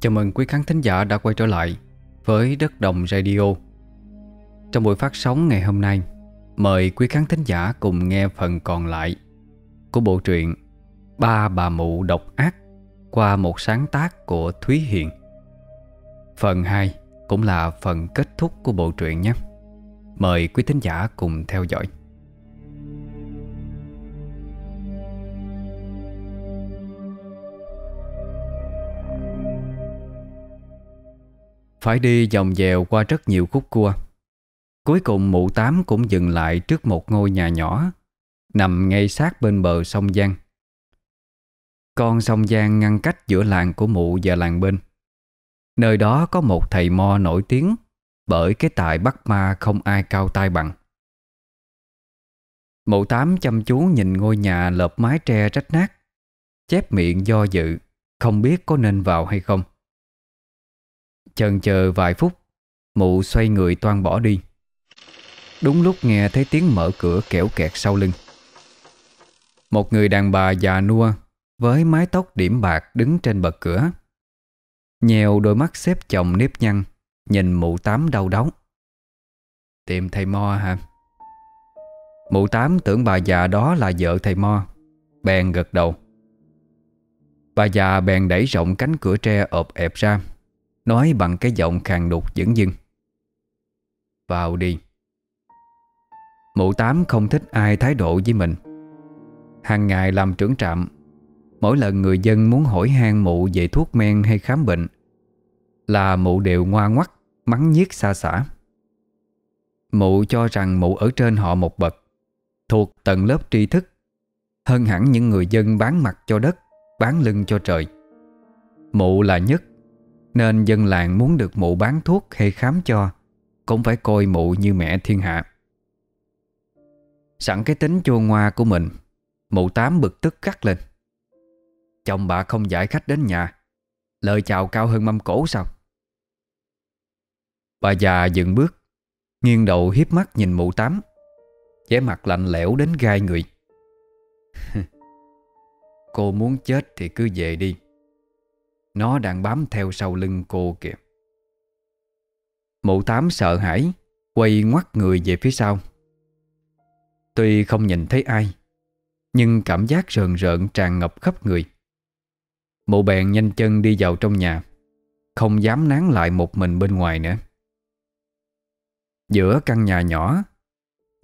Chào mừng quý khán thính giả đã quay trở lại với Đất Đồng Radio. Trong buổi phát sóng ngày hôm nay, Mời quý khán thính giả cùng nghe phần còn lại Của bộ truyện Ba bà mụ độc ác Qua một sáng tác của Thúy Hiền. Phần 2 cũng là phần kết thúc của bộ truyện nhé. Mời quý thính giả cùng theo dõi. Phải đi vòng dèo qua rất nhiều khúc cua. Cuối cùng mụ tám cũng dừng lại trước một ngôi nhà nhỏ, Nằm ngay sát bên bờ sông Giang. Con sông Giang ngăn cách giữa làng của mụ và làng bên. Nơi đó có một thầy mo nổi tiếng, Bởi cái tài bắt ma không ai cao tay bằng. Mụ tám chăm chú nhìn ngôi nhà lợp mái tre rách nát, Chép miệng do dự, Không biết có nên vào hay không. Chần chờ vài phút, Mụ xoay người toan bỏ đi. Đúng lúc nghe thấy tiếng mở cửa kẻo kẹt sau lưng. Một người đàn bà già nua Với mái tóc điểm bạc đứng trên bậc cửa Nhèo đôi mắt xếp chồng nếp nhăn, Nhìn mụ tám đau đớn Tìm thầy Mo hả? Mụ tám tưởng bà già đó là vợ thầy Mo, Bèn gật đầu. Bà già bèn đẩy rộng cánh cửa tre ộp ẹp ra. Nói bằng cái giọng khàn đục dững dưng. Vào đi. Mụ tám không thích ai thái độ với mình. Hàng ngày làm trưởng trạm, Mỗi lần người dân muốn hỏi han mụ về thuốc men hay khám bệnh, Là mụ đều ngoa ngoắt, Mắng nhiếc xa xả. Mụ cho rằng mụ ở trên họ một bậc, Thuộc tầng lớp tri thức, Hơn hẳn những người dân bán mặt cho đất, Bán lưng cho trời. Mụ là nhất. Nên dân làng muốn được mụ bán thuốc hay khám cho, Cũng phải coi mụ như mẹ thiên hạ. Sẵn cái tính chua ngoa của mình, Mụ tám bực tức cắt lên. Chồng bà không giải khách đến nhà, Lời chào cao hơn mâm cổ sao? Bà già dừng bước, Nghiêng đầu hiếp mắt nhìn mụ tám, vẻ mặt lạnh lẽo đến gai người. Cô muốn chết thì cứ về đi. Nó đang bám theo sau lưng cô kìa. Mụ tám sợ hãi Quay ngoắt người về phía sau. Tuy không nhìn thấy ai Nhưng cảm giác rợn rợn tràn ngập khắp người. Mụ bèn nhanh chân đi vào trong nhà Không dám nán lại một mình bên ngoài nữa. Giữa căn nhà nhỏ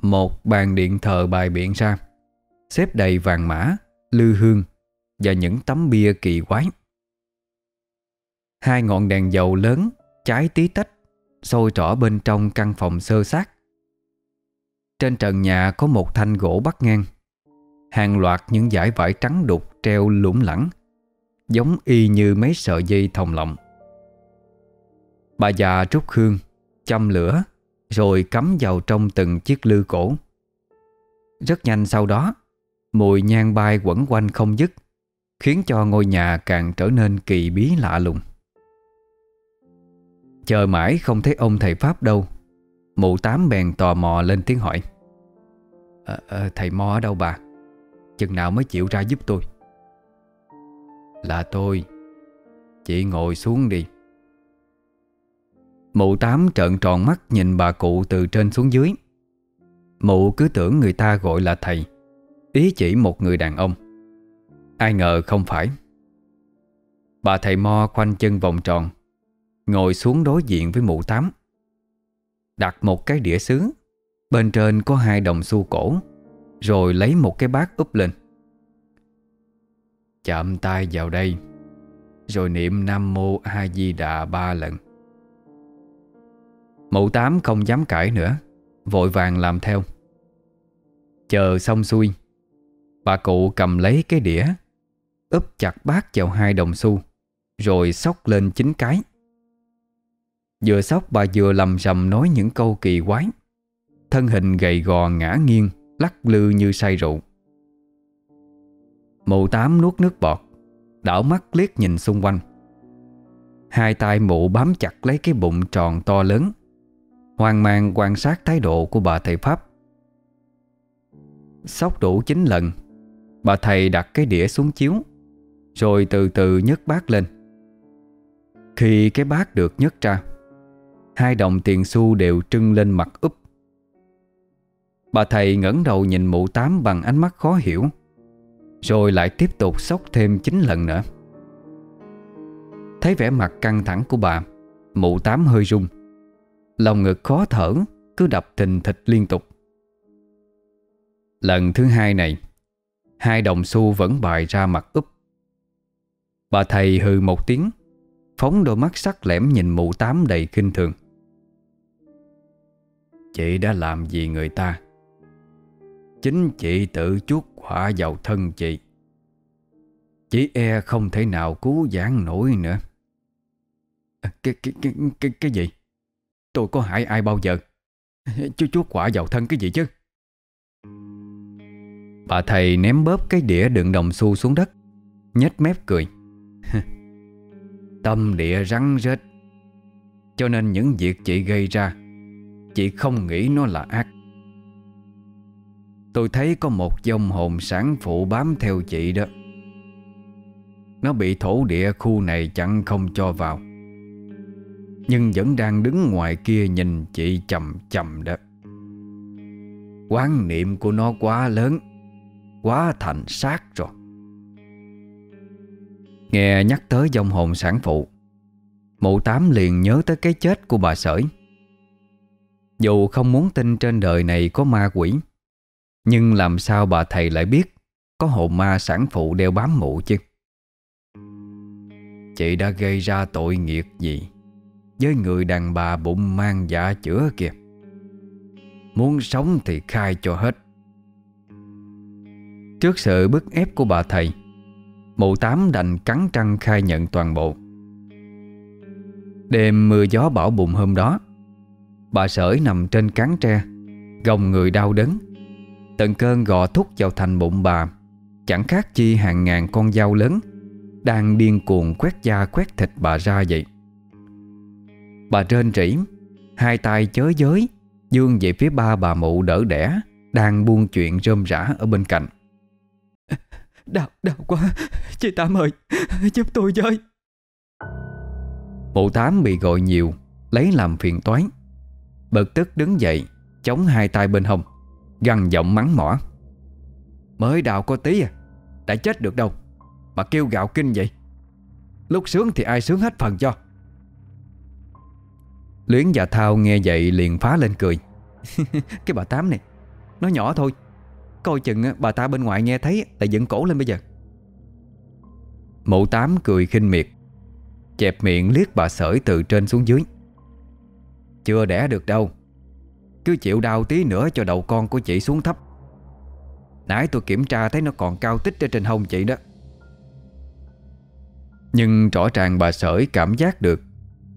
Một bàn điện thờ bài biện ra Xếp đầy vàng mã, lư hương Và những tấm bia kỳ quái. Hai ngọn đèn dầu lớn Cháy tí tách, Sôi trỏ bên trong căn phòng sơ sát Trên trần nhà có một thanh gỗ bắt ngang. Hàng loạt những dải vải trắng đục treo lủng lẳng, Giống y như mấy sợi dây thòng lọng. Bà già trúc hương, Châm lửa, Rồi cắm vào trong từng chiếc lư cổ. Rất nhanh sau đó, Mùi nhang bay quẩn quanh không dứt, Khiến cho ngôi nhà càng trở nên kỳ bí lạ lùng. Chờ mãi không thấy ông thầy Pháp đâu. Mụ tám bèn tò mò lên tiếng hỏi. À, à, Thầy Mo ở đâu bà? Chừng nào mới chịu ra giúp tôi? Là tôi. Chị ngồi xuống đi. Mụ tám trợn tròn mắt nhìn bà cụ từ trên xuống dưới. Mụ cứ tưởng người ta gọi là thầy. Ý chỉ một người đàn ông. Ai ngờ không phải. Bà thầy Mo khoanh chân vòng tròn Ngồi xuống đối diện với mụ tám. Đặt một cái đĩa sứ Bên trên có hai đồng xu cổ, Rồi lấy một cái bát úp lên. Chạm tay vào đây, Rồi niệm Nam Mô A Di Đà ba lần. Mụ tám không dám cãi nữa, Vội vàng làm theo. Chờ xong xuôi, Bà cụ cầm lấy cái đĩa, úp chặt bát vào hai đồng xu, Rồi sóc lên chín cái. Vừa sóc bà vừa lầm rầm nói những câu kỳ quái. Thân hình gầy gò ngã nghiêng, Lắc lư như say rượu. Mụ tám nuốt nước bọt, Đảo mắt liếc nhìn xung quanh. Hai tay mụ bám chặt lấy cái bụng tròn to lớn, Hoang mang quan sát thái độ của bà thầy Pháp. Sóc đủ 9 lần, Bà thầy đặt cái đĩa xuống chiếu, Rồi từ từ nhấc bát lên. Khi cái bát được nhấc ra Hai đồng tiền xu đều trưng lên mặt úp. Bà thầy ngẩng đầu nhìn mụ tám bằng ánh mắt khó hiểu, Rồi lại tiếp tục sốc thêm 9 lần nữa. Thấy vẻ mặt căng thẳng của bà, Mụ tám hơi rung Lòng ngực khó thở, Cứ đập thình thịch liên tục. Lần thứ hai này, Hai đồng xu vẫn bài ra mặt úp. Bà thầy hừ một tiếng, Phóng đôi mắt sắc lẻm nhìn mụ tám đầy kinh thường. Chị đã làm gì người ta? Chính chị tự chuốt quả vào thân chị. Chị e không thể nào cứu giãn nổi nữa. À, cái, cái, cái, cái, cái gì? Tôi có hại ai bao giờ? Chú chuốt quả vào thân cái gì chứ? Bà thầy ném bóp cái đĩa đựng đồng xu xuống đất nhếch mép cười. cười. Tâm địa rắn rết. Cho nên những việc chị gây ra Chị không nghĩ nó là ác. Tôi thấy có một dòng hồn sáng phụ bám theo chị đó. Nó bị thổ địa khu này chẳng không cho vào. Nhưng vẫn đang đứng ngoài kia nhìn chị chầm chầm đó. Quán niệm của nó quá lớn, Quá thành sát rồi. Nghe nhắc tới dòng hồn sản phụ, Mụ tám liền nhớ tới cái chết của bà sởi. Dù không muốn tin trên đời này có ma quỷ, Nhưng làm sao bà thầy lại biết Có hồn ma sản phụ đeo bám mụ chứ? Chị đã gây ra tội nghiệp gì Với người đàn bà bụng mang dạ chữa kìa? Muốn sống thì khai cho hết. Trước sự bức ép của bà thầy, Mụ tám đành cắn trăng khai nhận toàn bộ. Đêm mưa gió bão bùng hôm đó Bà sởi nằm trên cán tre Gồng người đau đớn. Tận cơn gò thúc vào thành bụng bà. Chẳng khác chi hàng ngàn con dao lớn Đang điên cuồng quét da quét thịt bà ra vậy. Bà trên rỉ Hai tay chớ giới Dương về phía ba bà mụ đỡ đẻ Đang buông chuyện rơm rã ở bên cạnh. Đau, đau quá. Chị Tám ơi Giúp tôi với. Mụ Tám bị gọi nhiều Lấy làm phiền toái Bực tức đứng dậy, Chống hai tay bên hông, Gằn giọng mắng mỏ. Mới đào có tí à Đã chết được đâu, Mà kêu gạo kinh vậy. Lúc sướng thì ai sướng hết phần cho. Luyến và Thao nghe vậy liền phá lên cười. cười Cái bà Tám này, Nó nhỏ thôi, Coi chừng bà ta bên ngoài nghe thấy Lại dựng cổ lên bây giờ. Mụ tám cười khinh miệt, Chẹp miệng liếc bà sởi từ trên xuống dưới. Chưa đẻ được đâu. Cứ chịu đau tí nữa cho đầu con của chị xuống thấp. Nãy tôi kiểm tra thấy nó còn cao tích ở trên hông chị đó. Nhưng rõ ràng bà sởi cảm giác được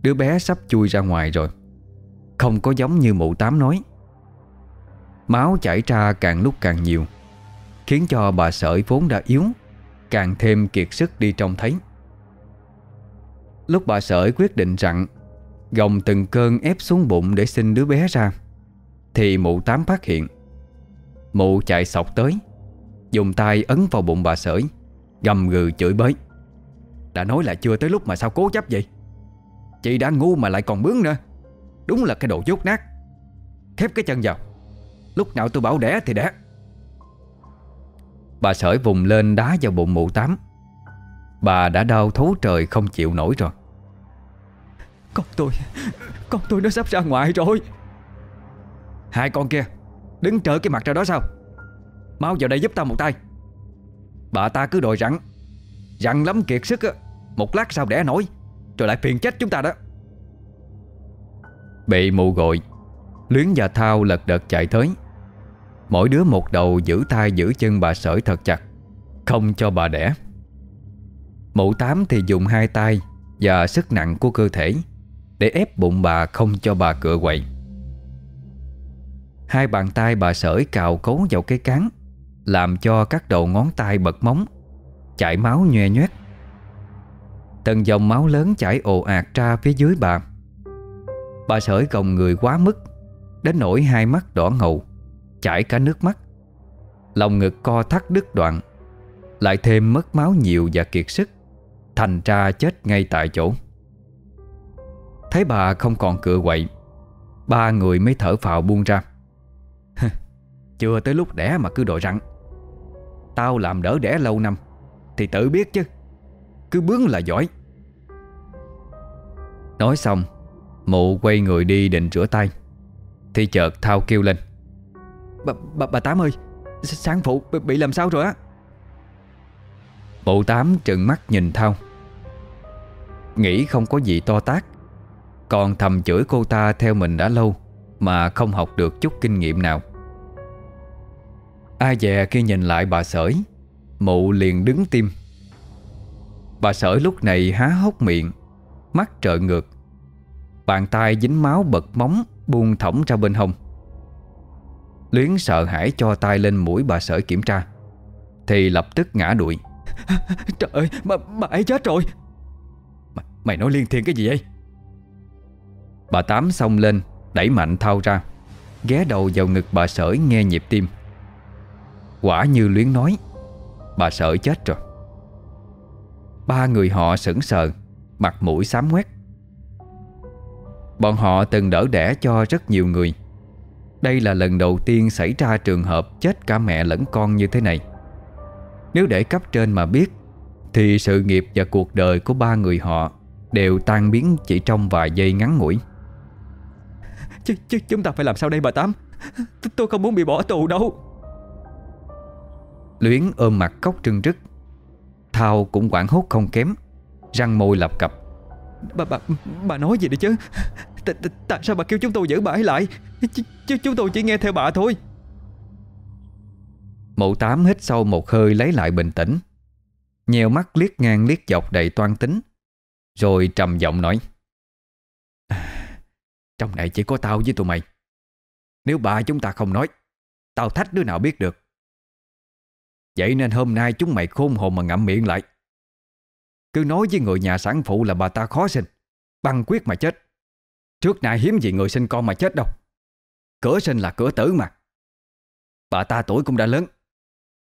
Đứa bé sắp chui ra ngoài rồi. Không có giống như mụ tám nói. Máu chảy ra càng lúc càng nhiều, Khiến cho bà sợi vốn đã yếu, Càng thêm kiệt sức đi trông thấy. Lúc bà sợi quyết định rằng Gồng từng cơn ép xuống bụng để sinh đứa bé ra. Thì mụ tám phát hiện. Mụ chạy sọc tới, Dùng tay ấn vào bụng bà sởi, Gầm gừ chửi bới. Đã nói là chưa tới lúc mà sao cố chấp vậy? Chị đã ngu mà lại còn bướng nữa. Đúng là cái đồ dốt nát. Khép cái chân vào. Lúc nào tôi bảo đẻ thì đẻ. Bà sởi vùng lên đá vào bụng mụ tám. Bà đã đau thấu trời không chịu nổi rồi. Con tôi Con tôi nó sắp ra ngoài rồi. Hai con kia, Đứng trở cái mặt ra đó sao? Mau vào đây giúp tao một tay. Bà ta cứ đòi rặn Rặn lắm kiệt sức á. Một lát sau đẻ nổi, Rồi lại phiền chết chúng ta đó. Bị mụ gọi, Luyến và Thao lật đật chạy tới. Mỗi đứa một đầu giữ tay giữ chân bà sởi thật chặt, Không cho bà đẻ. Mụ tám thì dùng hai tay Và sức nặng của cơ thể. Để ép bụng bà không cho bà cựa quậy. Hai bàn tay bà sởi cào cấu vào cái cán, Làm cho các đầu ngón tay bật móng, Chảy máu nhoe nhoét. Từng dòng máu lớn chảy ồ ạt ra phía dưới bà. Bà sởi gồng người quá mức, Đến nỗi hai mắt đỏ ngầu, Chảy cả nước mắt. Lòng ngực co thắt đứt đoạn, Lại thêm mất máu nhiều và kiệt sức, Thành ra chết ngay tại chỗ. Thấy bà không còn cựa quậy Ba người mới thở phào buông ra. Chưa tới lúc đẻ mà cứ đòi răng Tao làm đỡ đẻ lâu năm Thì tự biết chứ Cứ bướng là giỏi. Nói xong Mụ quay người đi định rửa tay Thì chợt Thao kêu lên. Bà, bà, bà Tám ơi Sáng phụ bị làm sao rồi á? Mụ Tám trừng mắt nhìn Thao. Nghĩ không có gì to tác còn thầm chửi cô ta theo mình đã lâu Mà không học được chút kinh nghiệm nào. Ai dè khi nhìn lại bà sởi Mụ liền đứng tim. Bà sởi lúc này há hốc miệng Mắt trợn ngược. Bàn tay dính máu bật móng Buông thõng ra bên hông. Luyến sợ hãi cho tay lên mũi bà sởi kiểm tra Thì lập tức ngã đuổi. Trời ơi bà, bà ấy chết rồi. Mày, mày nói liên thiên cái gì vậy Bà Tám xông lên, Đẩy mạnh thao ra, Ghé đầu vào ngực bà sởi nghe nhịp tim. Quả như Luyến nói, Bà sởi chết rồi. Ba người họ sững sờ, Mặt mũi xám quét Bọn họ từng đỡ đẻ cho rất nhiều người. Đây là lần đầu tiên xảy ra trường hợp chết cả mẹ lẫn con như thế này. Nếu để cấp trên mà biết, Thì sự nghiệp và cuộc đời của ba người họ Đều tan biến chỉ trong vài giây ngắn ngủi. Ch ch Chúng ta phải làm sao đây bà Tám? Tôi không muốn bị bỏ tù đâu. Luyến ôm mặt khóc trưng rức Thao cũng quảng hốt không kém. Răng môi lập cập. Bà, bà, bà nói gì đi chứ? T -t Tại sao bà kêu chúng tôi giữ bà ấy lại? Ch Chứ chúng tôi chỉ nghe theo bà thôi. Mụ tám hít sâu một hơi lấy lại bình tĩnh. Nhèo mắt liếc ngang liếc dọc đầy toan tính. Rồi trầm giọng nói trong này chỉ có tao với tụi mày. Nếu bà chúng ta không nói, Tao thách đứa nào biết được. Vậy nên hôm nay chúng mày khôn hồn mà ngậm miệng lại. Cứ nói với người nhà sản phụ là bà ta khó sinh, Băng quyết mà chết. Trước nay hiếm gì người sinh con mà chết đâu. Cửa sinh là cửa tử mà. Bà ta tuổi cũng đã lớn,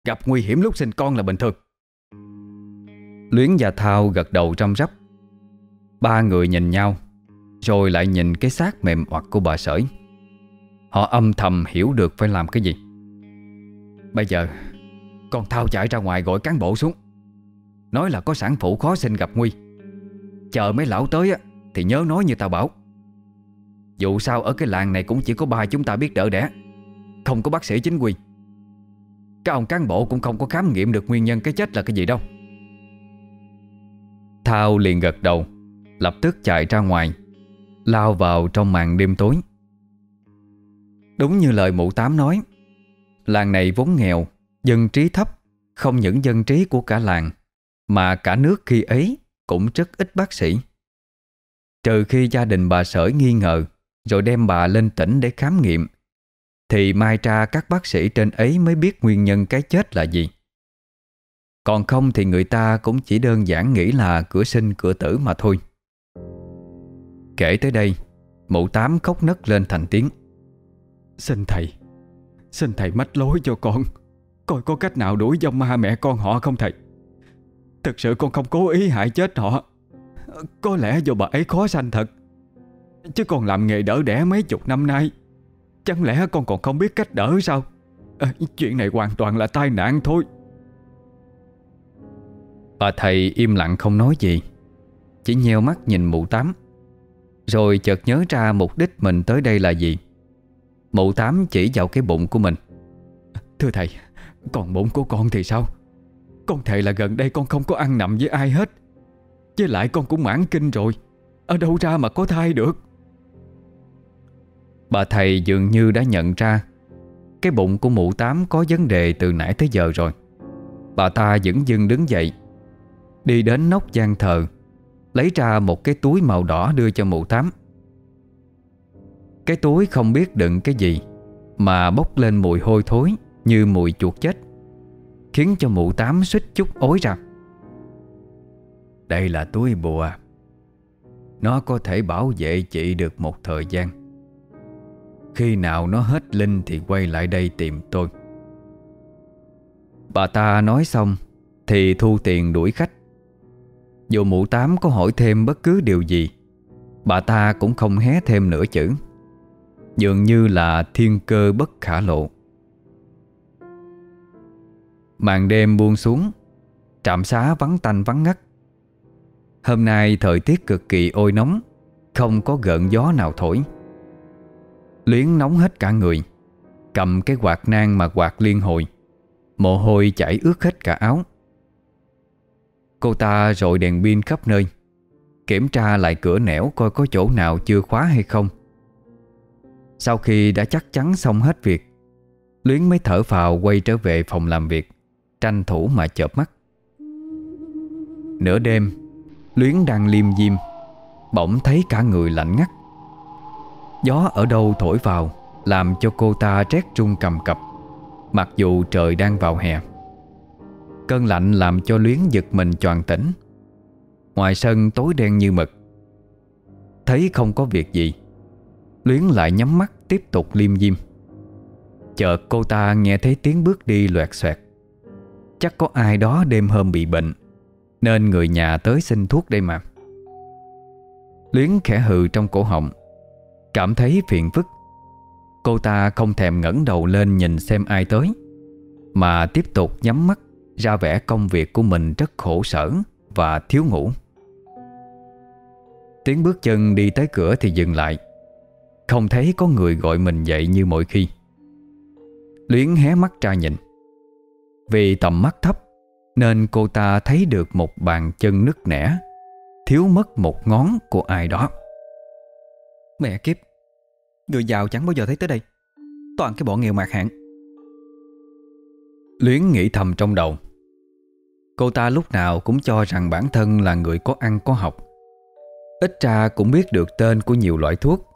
Gặp nguy hiểm lúc sinh con là bình thường. Luyến và Thao gật đầu răm rắp. Ba người nhìn nhau rồi lại nhìn cái xác mềm oặt của bà sởi. Họ âm thầm hiểu được phải làm cái gì. Bây giờ, Con Thao chạy ra ngoài gọi cán bộ xuống. Nói là có sản phụ khó sinh gặp nguy. Chờ mấy lão tới á, Thì nhớ nói như tao bảo. Dù sao ở cái làng này cũng chỉ có ba chúng ta biết đỡ đẻ, Không có bác sĩ chính quy Các ông cán bộ cũng không có khám nghiệm được nguyên nhân cái chết là cái gì đâu. Thao liền gật đầu, Lập tức chạy ra ngoài. Lao vào trong màn đêm tối. Đúng như lời mụ tám nói, Làng này vốn nghèo, Dân trí thấp, Không những dân trí của cả làng, Mà cả nước khi ấy Cũng rất ít bác sĩ. Trừ khi gia đình bà sởi nghi ngờ, Rồi đem bà lên tỉnh để khám nghiệm, Thì mai ra các bác sĩ trên ấy Mới biết nguyên nhân cái chết là gì. Còn không thì người ta Cũng chỉ đơn giản nghĩ là Cửa sinh, cửa tử mà thôi. Kể tới đây Mụ tám khóc nấc lên thành tiếng. Xin thầy Xin thầy mách lối cho con. Coi có cách nào đuổi dòng ma mẹ con họ không thầy? Thực sự con không cố ý hại chết họ. Có lẽ do bà ấy khó sanh thật. Chứ con làm nghề đỡ đẻ mấy chục năm nay Chẳng lẽ con còn không biết cách đỡ sao? À, Chuyện này hoàn toàn là tai nạn thôi. Bà thầy im lặng không nói gì Chỉ nheo mắt nhìn mụ tám rồi chợt nhớ ra mục đích mình tới đây là gì. Mụ tám chỉ vào cái bụng của mình. Thưa thầy, Còn bụng của con thì sao? Con thề là gần đây con không có ăn nằm với ai hết. Với lại con cũng mãn kinh rồi. Ở đâu ra mà có thai được? Bà thầy dường như đã nhận ra Cái bụng của mụ tám có vấn đề từ nãy tới giờ rồi. Bà ta dững dưng đứng dậy, Đi đến nóc gian thờ. Lấy ra một cái túi màu đỏ đưa cho mụ tám. Cái túi không biết đựng cái gì Mà bốc lên mùi hôi thối Như mùi chuột chết Khiến cho mụ tám suýt chút ối ra Đây là túi bùa. Nó có thể bảo vệ chị được một thời gian. Khi nào nó hết linh Thì quay lại đây tìm tôi. Bà ta nói xong Thì thu tiền đuổi khách dù mụ tám có hỏi thêm bất cứ điều gì, Bà ta cũng không hé thêm nửa chữ Dường như là thiên cơ bất khả lộ. Màn đêm buông xuống, Trạm xá vắng tanh vắng ngắt. Hôm nay thời tiết cực kỳ oi nóng, Không có gợn gió nào thổi. Luyến nóng hết cả người, Cầm cái quạt nang mà quạt liên hồi. Mồ hôi chảy ướt hết cả áo. Cô ta rội đèn pin khắp nơi. Kiểm tra lại cửa nẻo coi có chỗ nào chưa khóa hay không. Sau khi đã chắc chắn xong hết việc, Luyến mới thở phào quay trở về phòng làm việc, Tranh thủ mà chợp mắt. Nửa đêm, Luyến đang liêm diêm, Bỗng thấy cả người lạnh ngắt. Gió ở đâu thổi vào, Làm cho cô ta rét trung cầm cập, Mặc dù trời đang vào hè. Cơn lạnh làm cho Luyến giật mình choàng tỉnh. Ngoài sân tối đen như mực. Thấy không có việc gì, Luyến lại nhắm mắt tiếp tục liêm diêm. Chợt cô ta nghe thấy tiếng bước đi loẹt xoẹt. Chắc có ai đó đêm hôm bị bệnh, Nên người nhà tới xin thuốc đây mà. Luyến khẽ hừ trong cổ họng, Cảm thấy phiền phức. Cô ta không thèm ngẩng đầu lên nhìn xem ai tới, Mà tiếp tục nhắm mắt ra vẻ công việc của mình rất khổ sở Và thiếu ngủ. Tiếng bước chân đi tới cửa thì dừng lại. Không thấy có người gọi mình dậy như mọi khi. Luyến hé mắt ra nhìn. Vì tầm mắt thấp Nên cô ta thấy được một bàn chân nứt nẻ Thiếu mất một ngón của ai đó. Mẹ kiếp Người giàu chẳng bao giờ thấy tới đây. Toàn cái bọn nghèo mạt hạng Luyến nghĩ thầm trong đầu Cô ta lúc nào cũng cho rằng bản thân là người có ăn có học. Ít ra cũng biết được tên của nhiều loại thuốc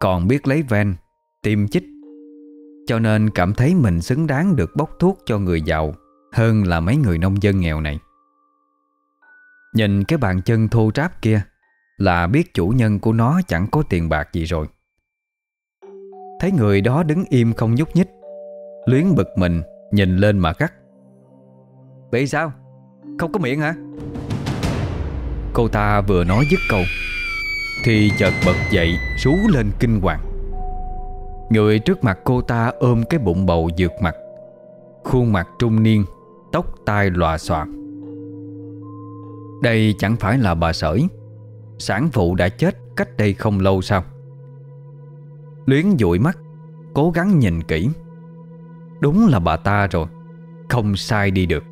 Còn biết lấy ven, tiêm chích. Cho nên cảm thấy mình xứng đáng được bốc thuốc cho người giàu Hơn là mấy người nông dân nghèo này. Nhìn cái bàn chân thô ráp kia Là biết chủ nhân của nó chẳng có tiền bạc gì rồi. Thấy người đó đứng im không nhúc nhích Luyến bực mình Nhìn lên mà gắt. Bị sao? Không có miệng hả? Cô ta vừa nói dứt câu, Thì chợt bật dậy, Rú lên kinh hoàng. Người trước mặt cô ta ôm cái bụng bầu dược mặt, Khuôn mặt trung niên, Tóc tai lòa xòa. Đây chẳng phải là bà sởi, Sản phụ đã chết cách đây không lâu sao? Luyến dụi mắt, Cố gắng nhìn kỹ. Đúng là bà ta rồi, Không sai đi được.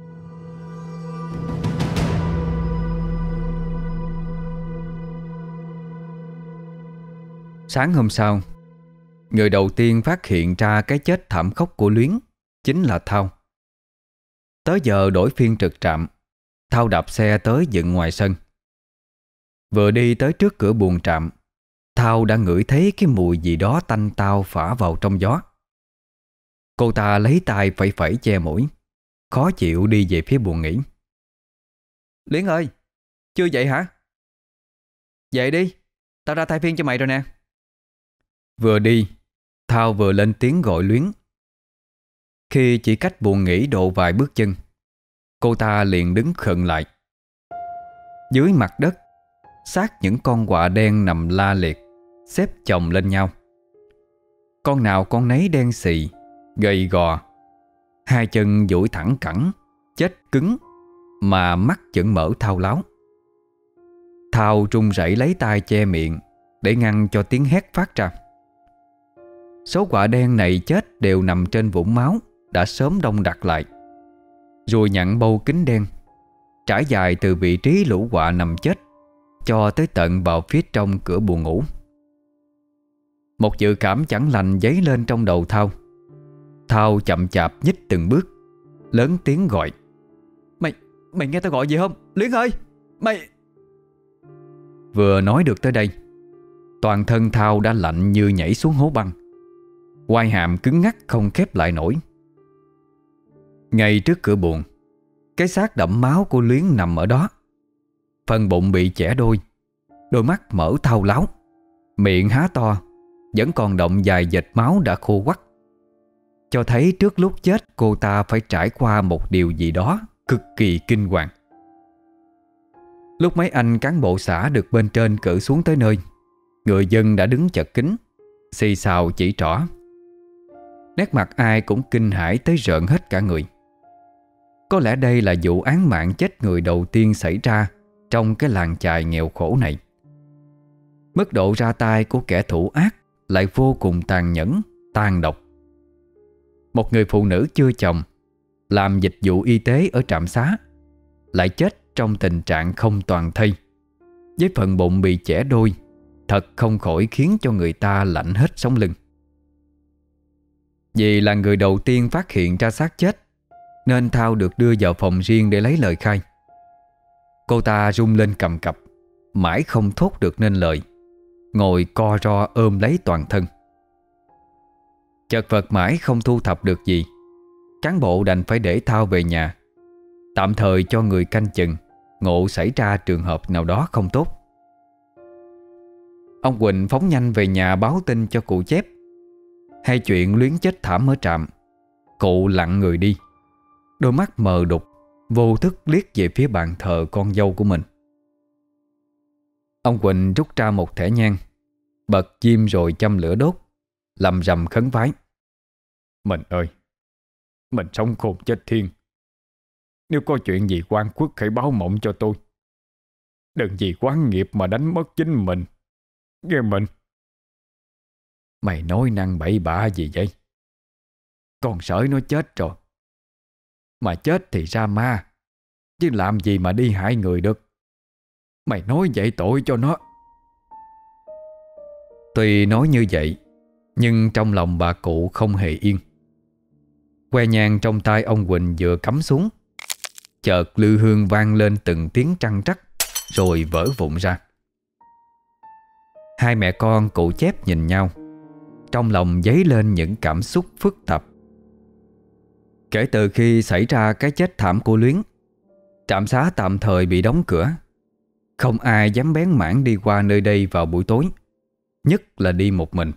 Sáng hôm sau, Người đầu tiên phát hiện ra cái chết thảm khốc của Luyến Chính là Thao. Tới giờ đổi phiên trực trạm, Thao đạp xe tới dựng ngoài sân. Vừa đi tới trước cửa buồng trạm, Thao đã ngửi thấy cái mùi gì đó tanh tao phả vào trong gió. Cô ta lấy tay phẩy phẩy che mũi, Khó chịu đi về phía buồng nghỉ. Luyến ơi, Chưa dậy hả? Dậy đi, Tao ra thay phiên cho mày rồi nè. Vừa đi, Thao vừa lên tiếng gọi Luyến. Khi chỉ cách buồn nghỉ độ vài bước chân, Cô ta liền đứng khựng lại. Dưới mặt đất, xác những con quạ đen nằm la liệt, Xếp chồng lên nhau. Con nào con nấy đen xì, Gầy gò, Hai chân duỗi thẳng cẳng, Chết cứng, Mà mắt vẫn mở thao láo. Thao trung rẩy lấy tay che miệng Để ngăn cho tiếng hét phát ra. Số quả đen này chết đều nằm trên vũng máu Đã sớm đông đặc lại. Rồi nhặn bâu kính đen Trải dài từ vị trí lũ quạ nằm chết Cho tới tận vào phía trong cửa buồn ngủ. Một dự cảm chẳng lành dấy lên trong đầu Thao. Thao chậm chạp nhích từng bước Lớn tiếng gọi. Mày, mày nghe tao gọi gì không? Luyến ơi, mày... Vừa nói được tới đây Toàn thân Thao đã lạnh như nhảy xuống hố băng Quai hàm cứng ngắc không khép lại nổi. Ngay trước cửa buồn Cái xác đẫm máu của Luyến nằm ở đó. Phần bụng bị chẻ đôi Đôi mắt mở thao láo. Miệng há to, Vẫn còn động dài dệt máu đã khô quắt. Cho thấy trước lúc chết, cô ta phải trải qua một điều gì đó Cực kỳ kinh hoàng. Lúc mấy anh cán bộ xã được bên trên cử xuống tới nơi, Người dân đã đứng chật kính Xì xào chỉ trỏ. Nét mặt ai cũng kinh hãi tới rợn hết cả người. Có lẽ đây là vụ án mạng chết người đầu tiên xảy ra Trong cái làng chài nghèo khổ này. Mức độ ra tay của kẻ thủ ác Lại vô cùng tàn nhẫn, tàn độc. Một người phụ nữ chưa chồng Làm dịch vụ y tế ở trạm xá Lại chết trong tình trạng không toàn thây. Với phần bụng bị chẻ đôi Thật không khỏi khiến cho người ta lạnh hết sống lưng. Vì là người đầu tiên phát hiện ra xác chết, Nên Thao được đưa vào phòng riêng để lấy lời khai. Cô ta rung lên cầm cập, Mãi không thốt được nên lời, Ngồi co ro ôm lấy toàn thân. Chật vật mãi không thu thập được gì, Cán bộ đành phải để Thao về nhà, Tạm thời cho người canh chừng, Ngộ xảy ra trường hợp nào đó không tốt. Ông Quỳnh phóng nhanh về nhà báo tin cho cụ chép. Hay chuyện luyến chết thảm ở trạm. Cụ lặng người đi. Đôi mắt mờ đục, Vô thức liếc về phía bàn thờ con dâu của mình. Ông Quỳnh rút ra một thẻ nhang, Bật chim rồi châm lửa đốt, Lầm rầm khấn vái. Mình ơi, Mình sống khôn chết thiên. Nếu có chuyện gì quan quốc hãy báo mộng cho tôi. Đừng vì quán nghiệp mà đánh mất chính mình. Nghe mình. Mày nói năng bậy bạ gì vậy? Con sởi nó chết rồi. Mà chết thì ra ma, Chứ làm gì mà đi hại người được. Mày nói vậy tội cho nó. Tuy nói như vậy, Nhưng trong lòng bà cụ không hề yên. Que nhang trong tay ông Quỳnh vừa cắm xuống, Chợt lư hương vang lên từng tiếng trăng trắc, Rồi vỡ vụn ra. Hai mẹ con cụ chép nhìn nhau. Trong lòng dấy lên những cảm xúc phức tạp. Kể từ khi xảy ra cái chết thảm của Luyến, Trạm xá tạm thời bị đóng cửa. Không ai dám bén mảng đi qua nơi đây vào buổi tối, Nhất là đi một mình.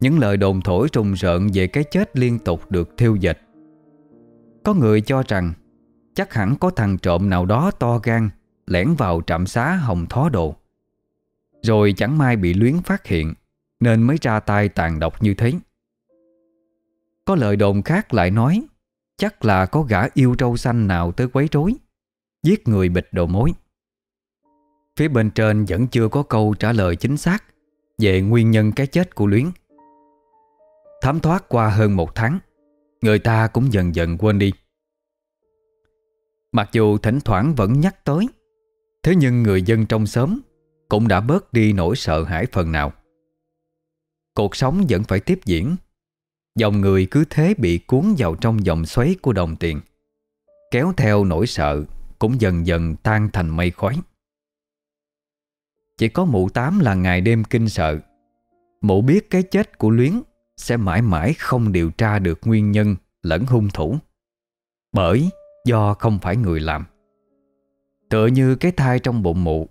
Những lời đồn thổi trùng rợn về cái chết liên tục được thiêu dệt. Có người cho rằng Chắc hẳn có thằng trộm nào đó to gan Lẻn vào trạm xá hồng thó đồ. Rồi chẳng may bị luyến phát hiện. Nên mới ra tay tàn độc như thế. Có lời đồn khác lại nói, Chắc là có gã yêu trâu xanh nào tới quấy rối, Giết người bịch đầu mối. Phía bên trên vẫn chưa có câu trả lời chính xác Về nguyên nhân cái chết của Luyến. Thám thoát qua hơn một tháng, Người ta cũng dần dần quên đi. Mặc dù thỉnh thoảng vẫn nhắc tới, Thế nhưng người dân trong xóm cũng đã bớt đi nỗi sợ hãi phần nào. Cuộc sống vẫn phải tiếp diễn. Dòng người cứ thế bị cuốn vào trong dòng xoáy của đồng tiền. Kéo theo nỗi sợ cũng dần dần tan thành mây khói. Chỉ có mụ tám là ngày đêm kinh sợ. Mụ biết cái chết của Luyến sẽ mãi mãi không điều tra được nguyên nhân lẫn hung thủ. Bởi do không phải người làm. Tựa như cái thai trong bụng mụ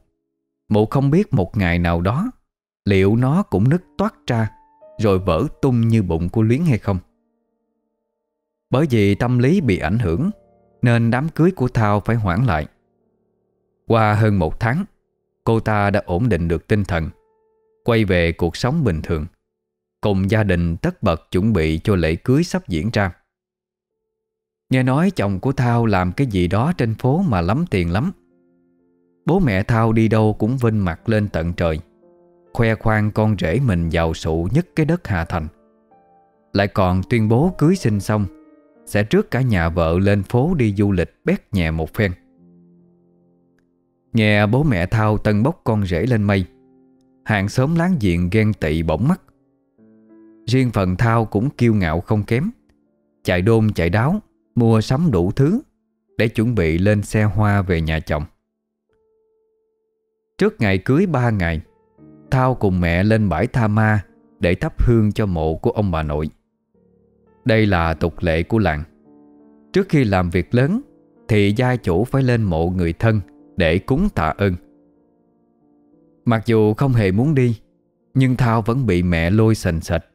Mụ không biết một ngày nào đó Liệu nó cũng nứt toát ra Rồi vỡ tung như bụng của Luyến hay không? Bởi vì tâm lý bị ảnh hưởng, Nên đám cưới của Thao phải hoãn lại. Qua hơn một tháng, Cô ta đã ổn định được tinh thần, Quay về cuộc sống bình thường, Cùng gia đình tất bật chuẩn bị cho lễ cưới sắp diễn ra. Nghe nói chồng của Thao làm cái gì đó trên phố mà lắm tiền lắm. Bố mẹ Thao đi đâu cũng vinh mặt lên tận trời. Khoe khoang con rể mình giàu sụ nhất cái đất Hà Thành. Lại còn tuyên bố cưới sinh xong, Sẽ trước cả nhà vợ lên phố đi du lịch bét nhẹ một phen. Nghe bố mẹ Thao tân bốc con rể lên mây, Hàng xóm láng giềng ghen tị bỗng mắt Riêng phần Thao cũng kiêu ngạo không kém, Chạy đôn chạy đáo, Mua sắm đủ thứ Để chuẩn bị lên xe hoa về nhà chồng. Trước ngày cưới ba ngày Thao cùng mẹ lên bãi Tha Ma Để thắp hương cho mộ của ông bà nội. Đây là tục lệ của làng. Trước khi làm việc lớn, Thì gia chủ phải lên mộ người thân Để cúng tạ ơn. Mặc dù không hề muốn đi, Nhưng Thao vẫn bị mẹ lôi sành sạch.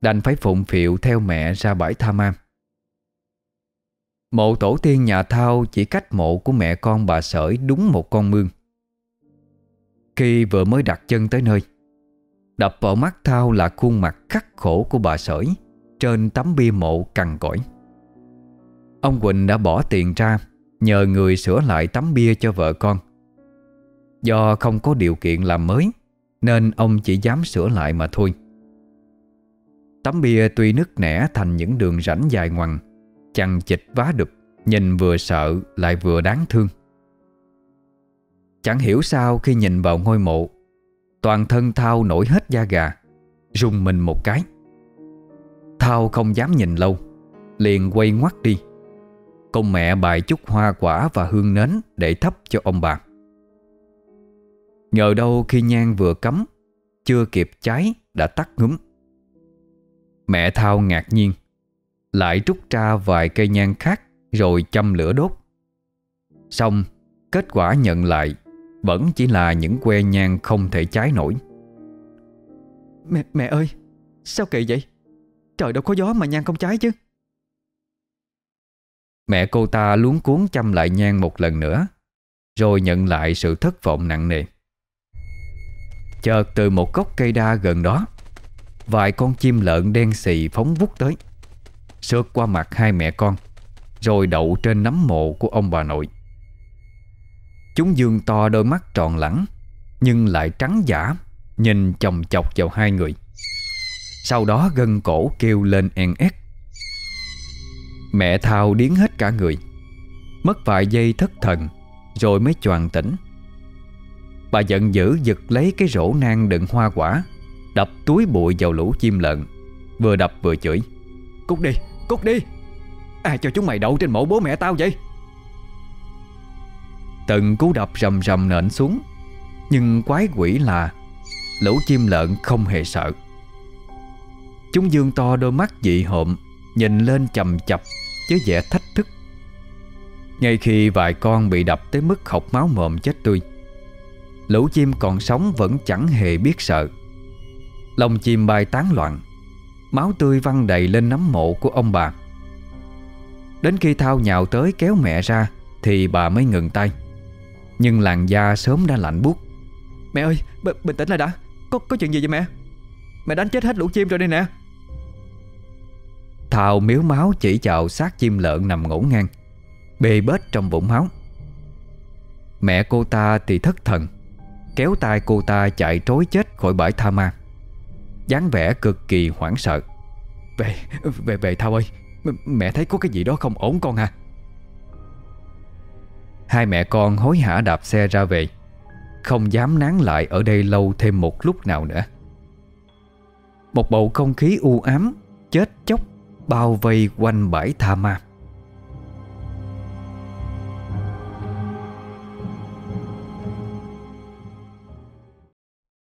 Đành phải phụng phiệu theo mẹ ra bãi Tha Ma. Mộ tổ tiên nhà Thao chỉ cách mộ của mẹ con bà Sởi đúng một con mương. Khi vừa mới đặt chân tới nơi, Đập vào mắt Thao là khuôn mặt khắc khổ của bà sởi Trên tấm bia mộ cằn cõi Ông Quỳnh đã bỏ tiền ra Nhờ người sửa lại tấm bia cho vợ con. Do không có điều kiện làm mới Nên ông chỉ dám sửa lại mà thôi. Tấm bia tuy nứt nẻ thành những đường rãnh dài ngoằng, Chằng chịch vá đục, Nhìn vừa sợ lại vừa đáng thương. Chẳng hiểu sao khi nhìn vào ngôi mộ, Toàn thân Thao nổi hết da gà Rung mình một cái. Thao không dám nhìn lâu, Liền quay ngoắt đi. Công mẹ bài chút hoa quả và hương nến Để thắp cho ông bà. Ngờ đâu khi nhang vừa cắm, Chưa kịp cháy đã tắt ngúm. Mẹ Thao ngạc nhiên, Lại rút ra vài cây nhang khác Rồi châm lửa đốt. Xong, Kết quả nhận lại vẫn chỉ là những que nhang không thể cháy nổi. Mẹ, mẹ ơi Sao kỳ vậy? Trời đâu có gió mà nhang không cháy chứ. Mẹ cô ta luống cuốn chăm lại nhang một lần nữa Rồi nhận lại sự thất vọng nặng nề. Chợt từ một gốc cây đa gần đó Vài con chim lợn đen xì phóng vút tới Sượt qua mặt hai mẹ con Rồi đậu trên nấm mộ của ông bà nội Chúng dương to đôi mắt tròn lẳng Nhưng lại trắng giả Nhìn chồng chọc vào hai người. Sau đó gân cổ kêu lên en ét. Mẹ Thao điến hết cả người Mất vài giây thất thần Rồi mới choàng tỉnh. Bà giận dữ giật lấy cái rổ nang đựng hoa quả Đập túi bụi vào lũ chim lợn Vừa đập vừa chửi. Cút đi, cút đi! Ai cho chúng mày đậu trên mộ bố mẹ tao vậy! Từng cú đập rầm rầm nện xuống. Nhưng quái quỷ là Lũ chim lợn không hề sợ. Chúng dương to đôi mắt dị hợm, Nhìn lên chầm chập Với vẻ thách thức. Ngay khi vài con bị đập tới mức khọc máu mồm chết tươi, Lũ chim còn sống vẫn chẳng hề biết sợ. Lòng chim bay tán loạn, Máu tươi văng đầy lên nấm mộ của ông bà. Đến khi Thao nhào tới kéo mẹ ra Thì bà mới ngừng tay. Nhưng làn da sớm đã lạnh buốt. Mẹ ơi b- bình tĩnh lại đã. Có, có chuyện gì vậy mẹ? Mẹ đánh chết hết lũ chim rồi đây nè. Thào miếu máu chỉ chào xác chim lợn nằm ngổn ngang Bê bết trong vũng máu. Mẹ cô ta thì thất thần Kéo tay cô ta chạy trối chết khỏi bãi tha ma. Dáng vẻ cực kỳ hoảng sợ. Về, về, về Thao ơi M Mẹ thấy có cái gì đó không ổn con à? Hai mẹ con hối hả đạp xe ra về. Không dám nán lại ở đây lâu thêm một lúc nào nữa. Một bầu không khí u ám, Chết chóc, Bao vây quanh bãi tha ma.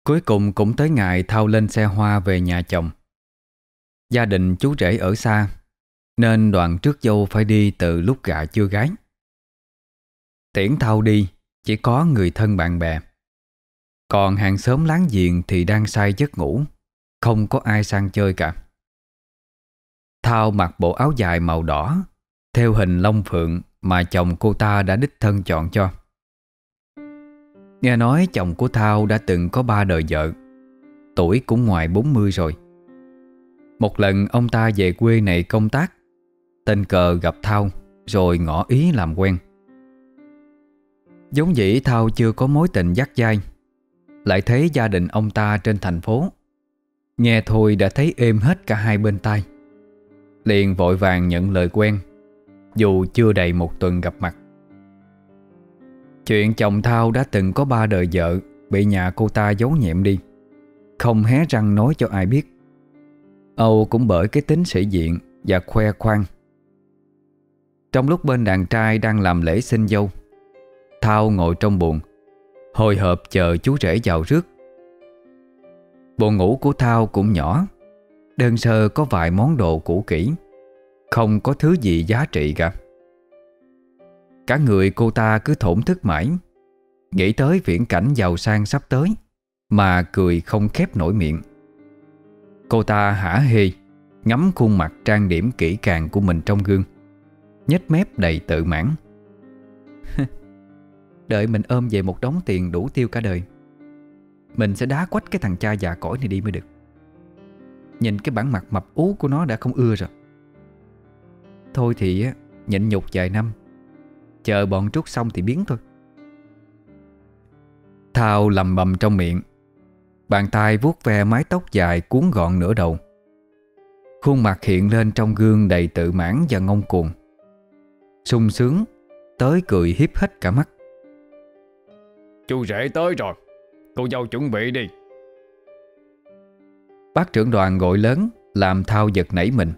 Cuối cùng cũng tới ngày Thao lên xe hoa về nhà chồng. Gia đình chú rể ở xa, Nên đoàn trước dâu phải đi từ lúc gạ chưa gái. Tiễn Thao đi, Chỉ có người thân bạn bè. Còn hàng xóm láng giềng thì đang say giấc ngủ, Không có ai sang chơi cả. Thao mặc bộ áo dài màu đỏ, Theo hình long phượng Mà chồng cô ta đã đích thân chọn cho. Nghe nói chồng của Thao đã từng có ba đời vợ, Tuổi cũng ngoài 40 rồi. Một lần ông ta về quê này công tác, Tình cờ gặp Thao Rồi ngỏ ý làm quen. Giống dĩ Thao chưa có mối tình dắt dai, Lại thấy gia đình ông ta trên thành phố. Nghe thôi đã thấy êm hết cả hai bên tai. Liền vội vàng nhận lời quen, Dù chưa đầy một tuần gặp mặt. Chuyện chồng Thao đã từng có ba đời vợ, Bị nhà cô ta giấu nhẹm đi. Không hé răng nói cho ai biết. Âu cũng bởi cái tính sĩ diện Và khoe khoang. Trong lúc bên đàn trai đang làm lễ xin dâu Thao ngồi trong buồn, Hồi hộp chờ chú rể vào rước. Buồn ngủ của Thao cũng nhỏ, Đơn sơ có vài món đồ cũ kỹ, Không có thứ gì giá trị cả. Cả người cô ta cứ thổn thức mãi, Nghĩ tới viễn cảnh giàu sang sắp tới, Mà cười không khép nổi miệng. Cô ta hả hê, Ngắm khuôn mặt trang điểm kỹ càng của mình trong gương, nhếch mép đầy tự mãn. Đợi mình ôm về một đống tiền đủ tiêu cả đời. Mình sẽ đá quách cái thằng cha già cõi này đi mới được. Nhìn cái bản mặt mập ú của nó đã không ưa rồi. Thôi thì nhịn nhục vài năm, Chờ bọn trút xong thì biến thôi. Thao lầm bầm trong miệng, Bàn tay vuốt ve mái tóc dài cuốn gọn nửa đầu. Khuôn mặt hiện lên trong gương đầy tự mãn và ngông cuồng. Sung sướng, Tới cười hiếp hết cả mắt. Chú rể tới rồi. Cô dâu chuẩn bị đi. Bác trưởng đoàn gọi lớn, Làm thao giật nảy mình.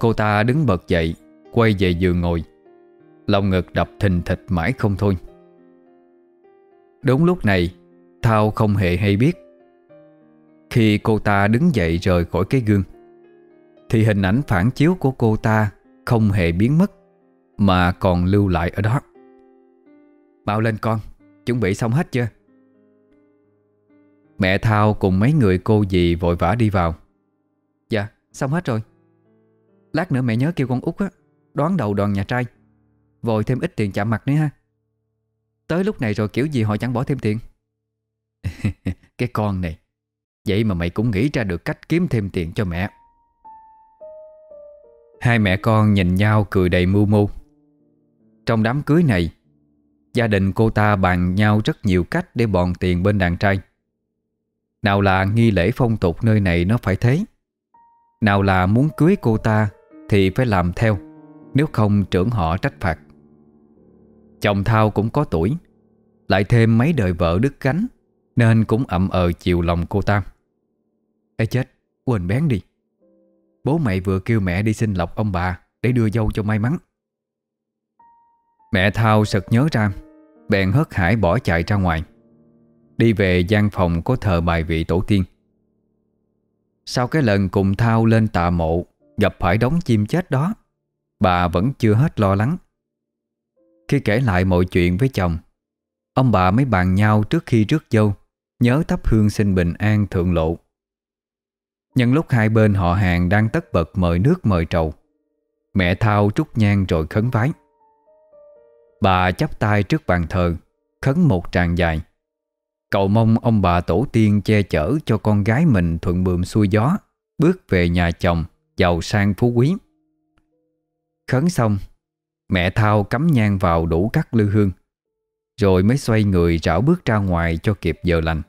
Cô ta đứng bật dậy, Quay về giường ngồi. Lòng ngực đập thình thịch mãi không thôi. Đúng lúc này, Thao không hề hay biết. Khi cô ta đứng dậy rời khỏi cái gương, Thì hình ảnh phản chiếu của cô ta Không hề biến mất, Mà còn lưu lại ở đó. Mau lên con. Chuẩn bị xong hết chưa? Mẹ Thao cùng mấy người cô dì vội vã đi vào. Dạ xong hết rồi. Lát nữa mẹ nhớ kêu con út á, Đoán đầu đoàn nhà trai. Vội thêm ít tiền chạm mặt nữa ha. Tới lúc này rồi kiểu gì họ chẳng bỏ thêm tiền. Cái con này, Vậy mà mày cũng nghĩ ra được cách kiếm thêm tiền cho mẹ. Hai mẹ con nhìn nhau cười đầy mưu mô. Trong đám cưới này Gia đình cô ta bàn nhau rất nhiều cách để bòn tiền bên đàn trai. Nào là nghi lễ phong tục nơi này nó phải thế. Nào là muốn cưới cô ta thì phải làm theo, Nếu không trưởng họ trách phạt. Chồng Thao cũng có tuổi, Lại thêm mấy đời vợ đứt gánh, Nên cũng ậm ờ chiều lòng cô ta. Ê chết, Quên bén đi. Bố mẹ vừa kêu mẹ đi xin lọc ông bà Để đưa dâu cho may mắn. Mẹ Thao sực nhớ ra Bèn hớt hải bỏ chạy ra ngoài. Đi về gian phòng có thờ bài vị tổ tiên. Sau cái lần cùng Thao lên tạ mộ, Gặp phải đống chim chết đó, Bà vẫn chưa hết lo lắng. Khi kể lại mọi chuyện với chồng, Ông bà mới bàn nhau trước khi rước dâu, Nhớ thắp hương xin bình an thượng lộ. Nhân lúc hai bên họ hàng đang tất bật mời nước mời trầu, Mẹ Thao trút nhang rồi khấn vái. Bà chắp tay trước bàn thờ, Khấn một tràng dài. Cậu mong ông bà tổ tiên che chở cho con gái mình thuận bườm xuôi gió, Bước về nhà chồng, giàu sang phú quý. Khấn xong, Mẹ Thao cắm nhang vào đủ các lư hương, Rồi mới xoay người rảo bước ra ngoài cho kịp giờ lành.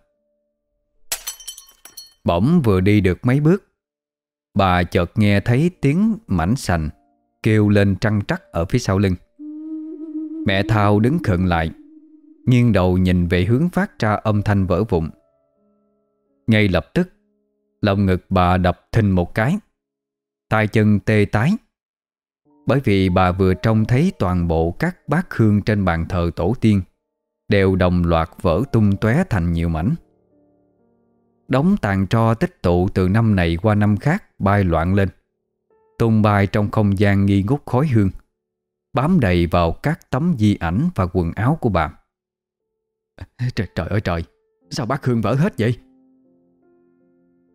Bỗng vừa đi được mấy bước, Bà chợt nghe thấy tiếng mảnh sành Kêu lên trăng trắc ở phía sau lưng. Mẹ Thao đứng khựng lại, Nghiêng đầu nhìn về hướng phát ra âm thanh vỡ vụn. Ngay lập tức, Lòng ngực bà đập thình một cái, tay chân tê tái. Bởi vì bà vừa trông thấy toàn bộ các bát hương trên bàn thờ tổ tiên, Đều đồng loạt vỡ tung tóe thành nhiều mảnh. Đống tàn tro tích tụ từ năm này qua năm khác bay loạn lên, Tung bay trong không gian nghi ngút khói hương. Bám đầy vào các tấm di ảnh và quần áo của bà. Trời, trời ơi trời Sao bát hương vỡ hết vậy?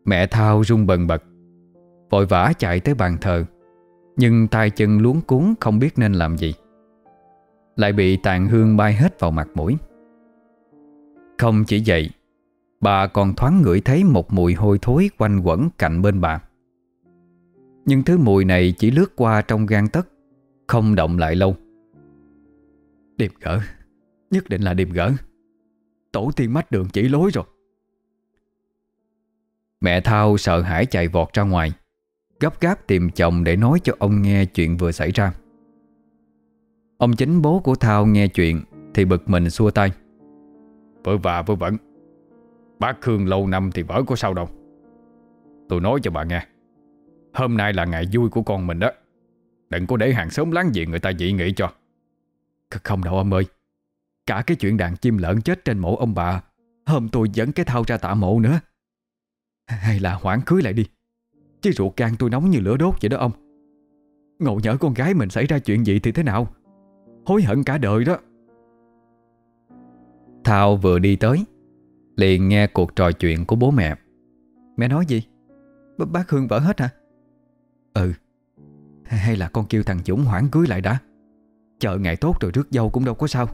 Mẹ Thao rung bần bật Vội vã chạy tới bàn thờ Nhưng tay chân luống cuốn không biết nên làm gì. Lại bị tàn hương bay hết vào mặt mũi. Không chỉ vậy Bà còn thoáng ngửi thấy một mùi hôi thối quanh quẩn cạnh bên bà. Nhưng thứ mùi này chỉ lướt qua trong gan tấc. Không động lại lâu. Điềm gỡ Nhất định là điềm gỡ Tổ tiên mách đường chỉ lối rồi. Mẹ Thao sợ hãi chạy vọt ra ngoài, Gấp gáp tìm chồng để nói cho ông nghe chuyện vừa xảy ra. Ông chính bố của Thao nghe chuyện Thì bực mình xua tay. Vợ vả vợ vẩn. Bác Khương lâu năm thì vỡ có sao đâu. Tôi nói cho bà nghe. Hôm nay là ngày vui của con mình đó. Đừng có để hàng xóm láng giềng người ta dị nghị cho. Không đâu ông ơi. Cả cái chuyện đàn chim lợn chết trên mộ ông bà Hôm tôi dẫn cái thao ra tạ mộ nữa. Hay là hoãn cưới lại đi. Chứ ruột gan tôi nóng như lửa đốt vậy đó ông. Ngộ nhỡ con gái mình xảy ra chuyện gì thì thế nào? Hối hận cả đời đó. Thao vừa đi tới Liền nghe cuộc trò chuyện của bố mẹ. Mẹ nói gì? B Bác Hương vỡ hết hả? Ừ hay là con kêu thằng Dũng hoãn cưới lại đã? Chờ ngày tốt rồi rước dâu cũng đâu có sao.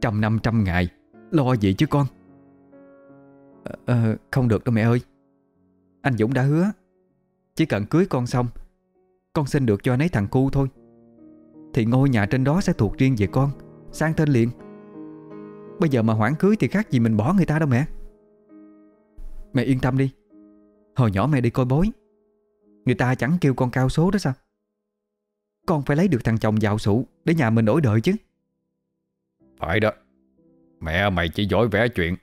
Trăm năm trăm ngày Lo gì chứ con? À, Không được đâu mẹ ơi. Anh Dũng đã hứa. Chỉ cần cưới con xong Con xin được cho anh ấy thằng cu thôi. Thì ngôi nhà trên đó sẽ thuộc riêng về con Sang tên liền. Bây giờ mà hoãn cưới thì khác gì mình bỏ người ta đâu mẹ. Mẹ yên tâm đi. Hồi nhỏ mẹ đi coi bối Người ta chẳng kêu con cao số đó sao? Con phải lấy được thằng chồng giàu sụ Để nhà mình đổi đời chứ. Phải đó. Mẹ mày chỉ giỏi vẽ chuyện.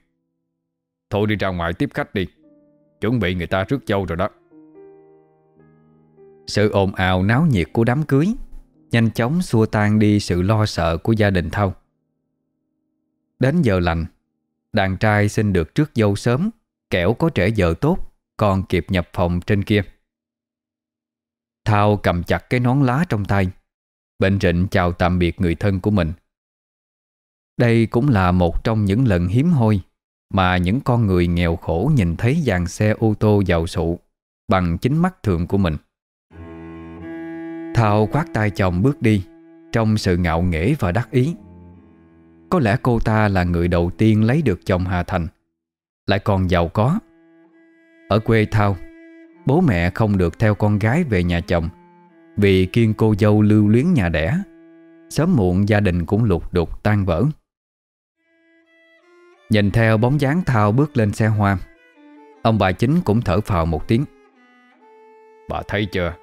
Thôi đi ra ngoài tiếp khách đi. Chuẩn bị người ta rước dâu rồi đó. Sự ồn ào náo nhiệt của đám cưới Nhanh chóng xua tan đi sự lo sợ của gia đình Thâu Đến giờ lành, Đàn trai xin được trước dâu sớm, Kẻo có trẻ giờ tốt Còn kịp nhập phòng trên kia. Thao cầm chặt cái nón lá trong tay. Bệnh rịnh chào tạm biệt người thân của mình. Đây cũng là một trong những lần hiếm hoi Mà những con người nghèo khổ nhìn thấy dàn xe ô tô giàu sụ Bằng chính mắt thường của mình. Thao khoát tay chồng bước đi Trong sự ngạo nghễ và đắc ý. Có lẽ cô ta là người đầu tiên lấy được chồng Hà Thành, Lại còn giàu có. Ở quê Thao Bố mẹ không được theo con gái về nhà chồng. Vì kiên cô dâu lưu luyến nhà đẻ Sớm muộn gia đình cũng lục đục tan vỡ. Nhìn theo bóng dáng Thao bước lên xe hoa Ông bà chính cũng thở phào một tiếng. Bà thấy chưa?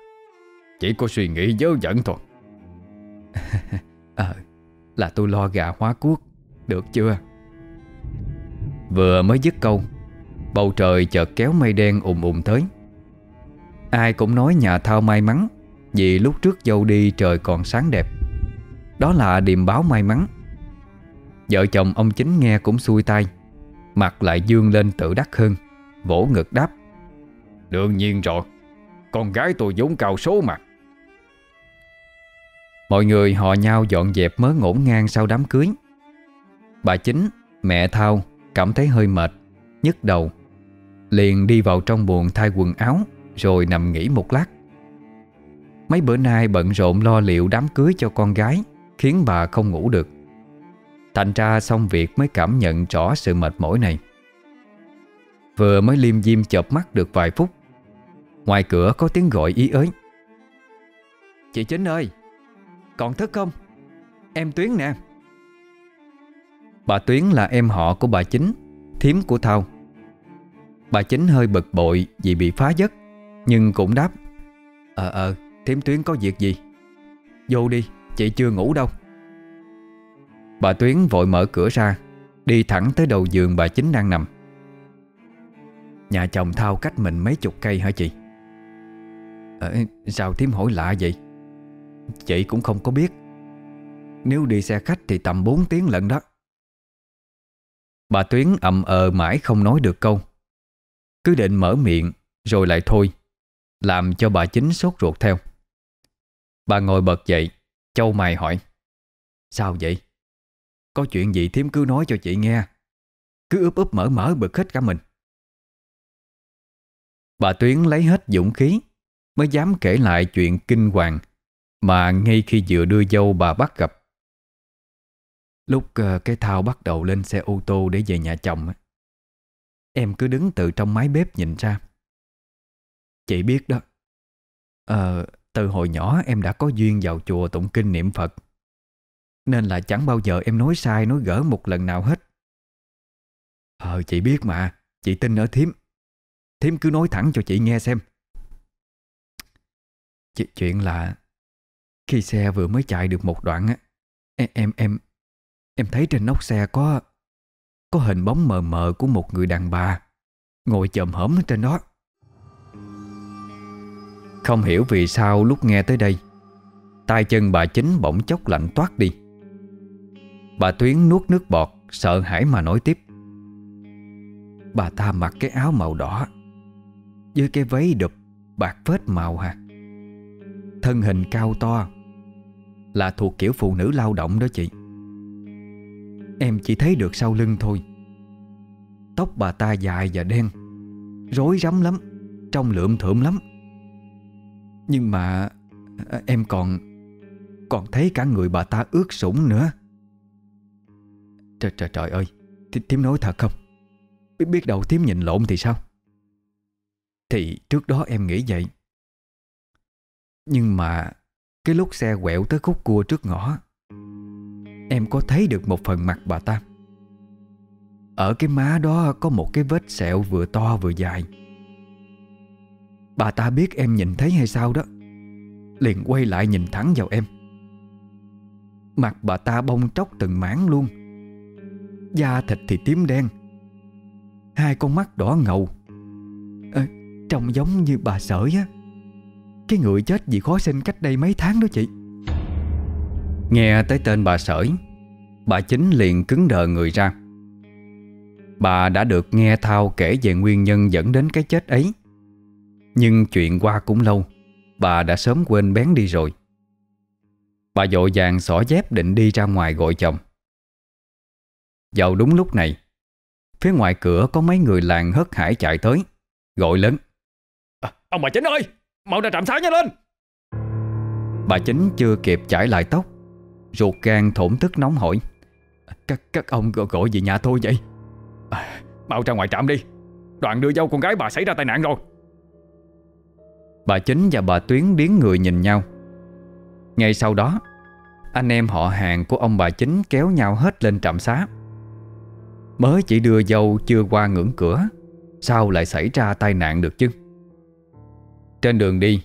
Chỉ có suy nghĩ dớ dẫn thôi. À, Là tôi lo gà hóa cuốc Được chưa? Vừa mới dứt câu Bầu trời chợt kéo mây đen ùm ùm tới Ai cũng nói nhà Thao may mắn Vì lúc trước dâu đi trời còn sáng đẹp. Đó là điềm báo may mắn. Vợ chồng ông chính nghe cũng xuôi tay Mặt lại dương lên tự đắc hơn Vỗ ngực đáp. Đương nhiên rồi Con gái tôi vốn cao số mà. Mọi người họ nhau dọn dẹp mớ ngổn ngang sau đám cưới. Bà chính, mẹ Thao Cảm thấy hơi mệt nhức đầu Liền đi vào trong buồng thay quần áo rồi nằm nghỉ một lát. Mấy bữa nay bận rộn lo liệu đám cưới cho con gái, Khiến bà không ngủ được. Thành ra xong việc mới cảm nhận rõ sự mệt mỏi này. Vừa mới liêm diêm chợp mắt được vài phút, Ngoài cửa có tiếng gọi ý ới. Chị Chính ơi, Còn thức không? Em Tuyến nè. Bà Tuyến là em họ của bà Chính Thiếm của Thao. Bà Chính hơi bực bội vì bị phá giấc. Nhưng cũng đáp Ờ ờ Thiếm Tuyến có việc gì? Vô đi chị chưa ngủ đâu. Bà Tuyến vội mở cửa ra Đi thẳng tới đầu giường bà Chính đang nằm. Nhà chồng Thao cách mình mấy chục cây hả chị? Ờ, Sao Thiếm hỏi lạ vậy? Chị cũng không có biết. Nếu đi xe khách thì tầm 4 tiếng lận đó. Bà Tuyến ậm ờ mãi không nói được câu. Cứ định mở miệng Rồi lại thôi. Làm cho bà chính sốt ruột theo. Bà ngồi bật dậy Châu mày hỏi, Sao vậy? Có chuyện gì thím cứ nói cho chị nghe. Cứ ướp ướp mở mở bực hết cả mình. Bà Tuyến lấy hết dũng khí, Mới dám kể lại chuyện kinh hoàng Mà ngay khi vừa đưa dâu bà bắt gặp. Lúc ờ, cái thao bắt đầu lên xe ô tô để về nhà chồng Em cứ đứng từ trong mái bếp nhìn ra. Chị biết đó. Ờ, từ hồi nhỏ em đã có duyên vào chùa tụng kinh niệm Phật. Nên là chẳng bao giờ em nói sai nói gỡ một lần nào hết. Ờ chị biết mà. Chị tin ở thím. Thím cứ nói thẳng cho chị nghe xem. Ch Chuyện là Khi xe vừa mới chạy được một đoạn á Em em em Em thấy trên nóc xe có Có hình bóng mờ mờ của một người đàn bà Ngồi chồm hổm ở trên đó. Không hiểu vì sao lúc nghe tới đây, tay chân bà chính bỗng chốc lạnh toát đi. Bà Tuyến nuốt nước bọt, Sợ hãi mà nói tiếp. Bà ta mặc cái áo màu đỏ, Với cái váy đụp Bạc vết màu hả? Thân hình cao to, Là thuộc kiểu phụ nữ lao động đó chị. Em chỉ thấy được sau lưng thôi. Tóc bà ta dài và đen, Rối rắm lắm, Trông lượm thượm lắm. Nhưng mà ờ, Em còn Còn thấy cả người bà ta ướt sũng nữa. Trời trời trời ơi Thím nói thật không? Biết, biết đâu Thiếm nhìn lộn thì sao? Thì trước đó em nghĩ vậy. Nhưng mà Cái lúc xe quẹo tới khúc cua trước ngõ Em có thấy được một phần mặt bà ta. Ở cái má đó có một cái vết sẹo vừa to vừa dài. Bà ta biết em nhìn thấy hay sao đó. Liền quay lại nhìn thẳng vào em. Mặt bà ta bông tróc từng mảng luôn. Da thịt thì tím đen. Hai con mắt đỏ ngầu. À, Trông giống như bà sởi á. Cái người chết vì khó sinh cách đây mấy tháng đó chị. Nghe tới tên bà sởi Bà chính liền cứng đờ người ra. Bà đã được nghe Thao kể về nguyên nhân dẫn đến cái chết ấy. Nhưng chuyện qua cũng lâu Bà đã sớm quên bén đi rồi. Bà dội vàng xỏ dép định đi ra ngoài gọi chồng. Vào đúng lúc này Phía ngoài cửa có mấy người làng hớt hải chạy tới Gọi lớn. À, Ông bà chính ơi Mau ra trạm xá nhanh lên. Bà chính chưa kịp chải lại tóc Ruột gan thổn thức nóng hỏi Các các ông gọi, gọi gì nhà tôi vậy? À, Mau ra ngoài trạm đi. Đoạn đưa dâu con gái bà xảy ra tai nạn rồi Bà chính và bà Tuyến biến người nhìn nhau. Ngay sau đó, Anh em họ hàng của ông bà chính kéo nhau hết lên trạm xá. Mới chỉ đưa dâu chưa qua ngưỡng cửa, Sao lại xảy ra tai nạn được chứ? Trên đường đi,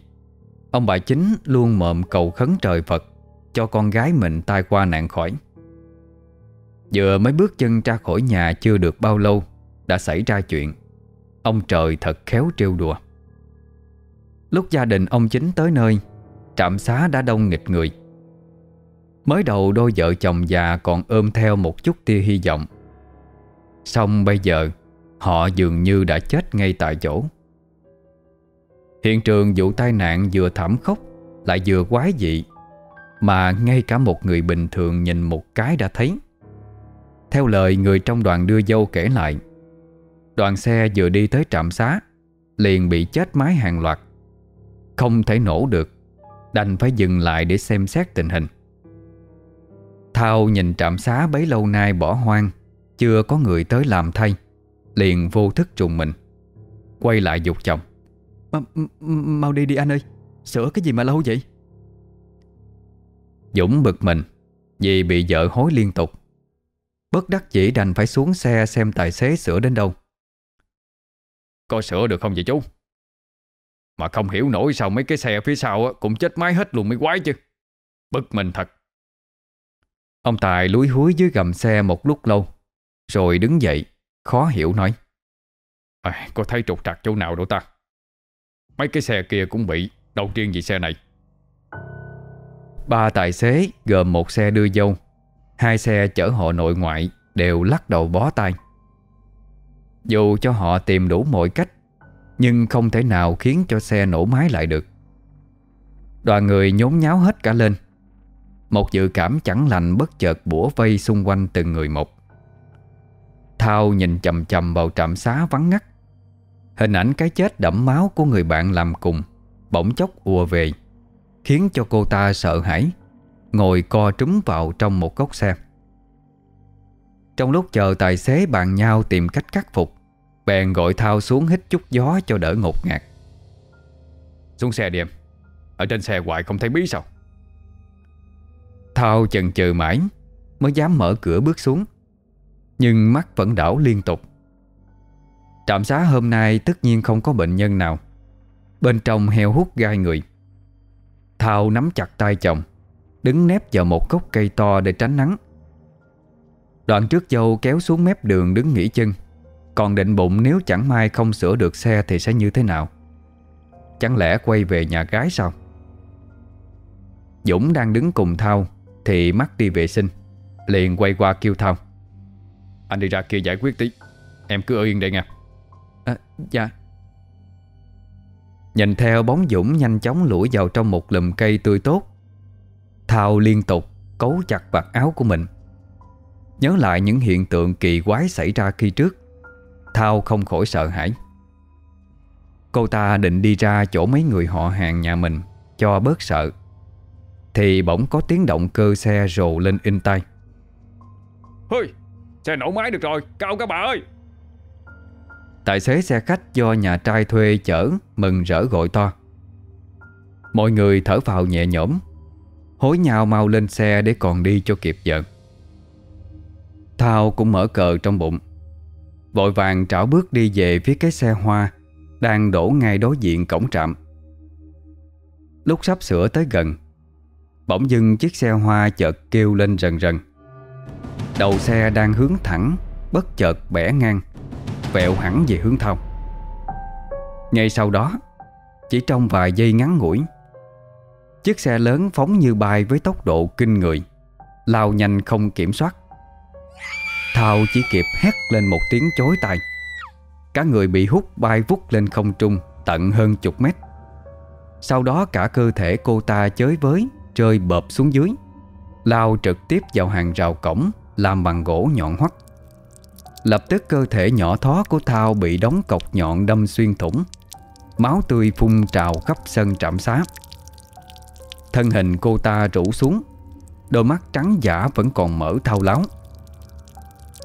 Ông bà chính luôn mộm cầu khấn trời Phật Cho con gái mình tai qua nạn khỏi. Vừa mới bước chân ra khỏi nhà chưa được bao lâu, Đã xảy ra chuyện. Ông trời thật khéo trêu đùa. Lúc gia đình ông chính tới nơi, Trạm xá đã đông nghịch người. Mới đầu đôi vợ chồng già còn ôm theo một chút tia hy vọng. Xong bây giờ, Họ dường như đã chết ngay tại chỗ. Hiện trường vụ tai nạn vừa thảm khốc Lại vừa quái dị, Mà ngay cả một người bình thường nhìn một cái đã thấy. Theo lời người trong đoàn đưa dâu kể lại, Đoàn xe vừa đi tới trạm xá, Liền bị chết máy hàng loạt. Không thể nổ được Đành phải dừng lại để xem xét tình hình. Thao nhìn trạm xá bấy lâu nay bỏ hoang chưa có người tới làm thay Liền vô thức trùng mình Quay lại dục chồng. M Mau đi đi anh ơi Sửa cái gì mà lâu vậy? Dũng bực mình Vì bị vợ hối liên tục. Bất đắc chỉ đành phải xuống xe Xem tài xế sửa đến đâu. Có sửa được không vậy chú mà không hiểu nổi sao mấy cái xe phía sau Cũng chết máy hết luôn mới quái chứ. Bực mình thật. Ông Tài lúi húi dưới gầm xe một lúc lâu rồi đứng dậy Khó hiểu nói. À, Có thấy trục trặc chỗ nào đâu ta? Mấy cái xe kia cũng bị Đâu riêng gì xe này. Ba tài xế gồm một xe đưa dâu Hai xe chở họ nội ngoại Đều lắc đầu bó tay. Dù cho họ tìm đủ mọi cách nhưng không thể nào khiến cho xe nổ máy lại được. Đoàn người nhốn nháo hết cả lên. Một dự cảm chẳng lành bất chợt bủa vây xung quanh từng người một. Thao nhìn chầm chầm vào trạm xá vắng ngắt. Hình ảnh cái chết đẫm máu của người bạn làm cùng Bỗng chốc ùa về, Khiến cho cô ta sợ hãi, Ngồi co trúng vào trong một góc xe. Trong lúc chờ tài xế bàn nhau tìm cách khắc phục Bèn gọi Thao xuống hít chút gió cho đỡ ngột ngạt. Xuống xe đi em. Ở trên xe hoài không thấy bí sao? Thao chần chừ mãi, Mới dám mở cửa bước xuống. Nhưng mắt vẫn đảo liên tục. Trạm xá hôm nay tất nhiên không có bệnh nhân nào. Bên trong heo hút gai người. Thao nắm chặt tay chồng, Đứng nép vào một gốc cây to để tránh nắng. Đoạn trước dâu kéo xuống mép đường đứng nghỉ chân. Còn định bụng nếu chẳng may không sửa được xe thì sẽ như thế nào? Chẳng lẽ quay về nhà gái sao? Dũng đang đứng cùng Thao Thì mắt đi vệ sinh Liền quay qua kêu Thao. Anh đi ra kia giải quyết tí Em cứ ở yên đây nha. À, Dạ. Nhìn theo bóng Dũng nhanh chóng lủi vào trong một lùm cây tươi tốt Thao liên tục cấu chặt vạt áo của mình. Nhớ lại những hiện tượng kỳ quái xảy ra khi trước Thao không khỏi sợ hãi. Cô ta định đi ra chỗ mấy người họ hàng nhà mình Cho bớt sợ. Thì bỗng có tiếng động cơ xe rồ lên in tay Hơi Xe nổ máy được rồi Cao các bà ơi. Tài xế xe khách do nhà trai thuê chở Mừng rỡ gọi to. Mọi người thở phào nhẹ nhõm Hối nhau mau lên xe để còn đi cho kịp giờ. Thao cũng mở cờ trong bụng Vội vàng trảo bước đi về phía cái xe hoa Đang đổ ngay đối diện cổng trạm. Lúc sắp sửa tới gần, Bỗng dưng chiếc xe hoa chợt kêu lên rần rần. Đầu xe đang hướng thẳng, Bất chợt bẻ ngang, Vẹo hẳn về hướng thao Ngay sau đó, Chỉ trong vài giây ngắn ngủi, Chiếc xe lớn phóng như bay với tốc độ kinh người, Lao nhanh không kiểm soát. Thao chỉ kịp hét lên một tiếng chối tai. Cả người bị hút bay vút lên không trung, Tận hơn chục mét. Sau đó cả cơ thể cô ta chới với, Rơi bợp xuống dưới. Lao trực tiếp vào hàng rào cổng, Làm bằng gỗ nhọn hoắt. Lập tức cơ thể nhỏ thó của Thao Bị đóng cọc nhọn đâm xuyên thủng. Máu tươi phun trào khắp sân trạm xá. Thân hình cô ta rủ xuống. Đôi mắt trắng giả vẫn còn mở thao láo.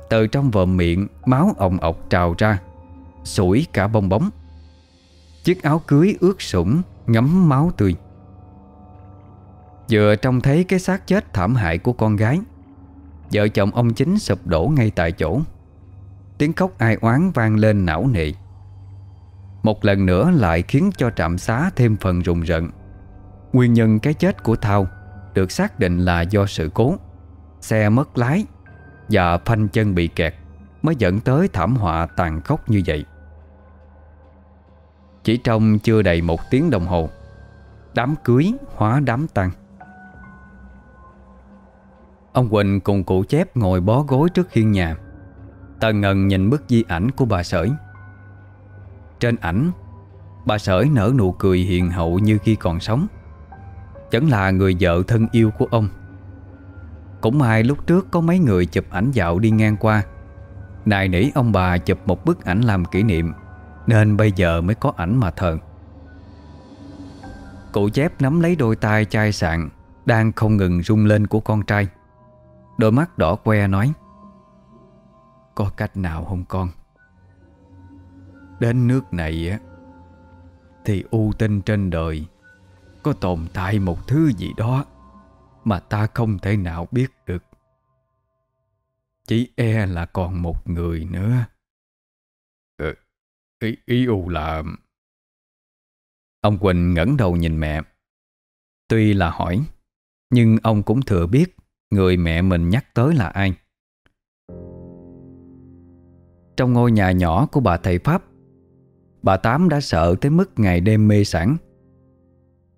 Từ trong vòm miệng Máu ồng ọc trào ra, Sủi cả bong bóng. Chiếc áo cưới ướt sũng, Ngấm máu tươi. Vừa trông thấy cái xác chết thảm hại của con gái, Vợ chồng ông chính sụp đổ ngay tại chỗ. Tiếng khóc ai oán vang lên não nị Một lần nữa lại khiến cho trạm xá thêm phần rùng rợn. Nguyên nhân cái chết của Thao Được xác định là do sự cố, Xe mất lái và phanh chân bị kẹt Mới dẫn tới thảm họa tàn khốc như vậy. Chỉ trong chưa đầy một tiếng đồng hồ, Đám cưới hóa đám tăng Ông Quỳnh cùng cụ chép ngồi bó gối trước hiên nhà. Tần ngần nhìn bức di ảnh của bà Sởi. Trên ảnh, Bà Sởi nở nụ cười hiền hậu như khi còn sống. Vẫn là người vợ thân yêu của ông. Cũng may lúc trước có mấy người chụp ảnh dạo đi ngang qua. Nài nỉ ông bà chụp một bức ảnh làm kỷ niệm, Nên bây giờ mới có ảnh mà thờ. Cụ chép nắm lấy đôi tay chai sạn, Đang không ngừng rung lên của con trai. Đôi mắt đỏ que nói, Có cách nào không con? Đến nước này á, Thì u tinh trên đời, Có tồn tại một thứ gì đó. Mà ta không thể nào biết được. Chỉ e là còn một người nữa. Ừ, Ý, ý u là Ông Quỳnh ngẩng đầu nhìn mẹ. Tuy là hỏi Nhưng ông cũng thừa biết Người mẹ mình nhắc tới là ai. Trong ngôi nhà nhỏ của bà thầy Pháp Bà Tám đã sợ tới mức ngày đêm mê sản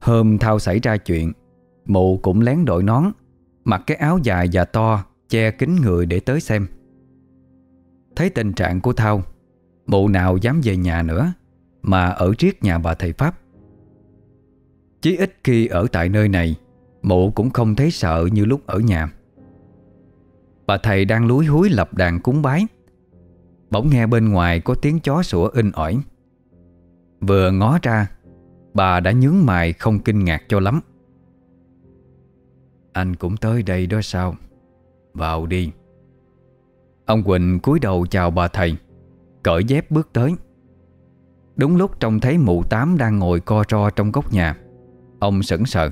Hôm thao xảy ra chuyện Mụ cũng lén đội nón, Mặc cái áo dài và to Che kín người để tới xem. Thấy tình trạng của Thao, Mụ nào dám về nhà nữa Mà ở riết nhà bà thầy Pháp. Chí ít khi ở tại nơi này, Mụ cũng không thấy sợ như lúc ở nhà. Bà thầy đang lúi húi lập đàn cúng bái. Bỗng nghe bên ngoài có tiếng chó sủa in ỏi. Vừa ngó ra, Bà đã nhướng mày không kinh ngạc cho lắm. Anh cũng tới đây đó sao? Vào đi. Ông Quỳnh cúi đầu chào bà thầy Cởi dép bước tới. Đúng lúc trông thấy mụ tám đang ngồi co ro trong góc nhà Ông sững sờ.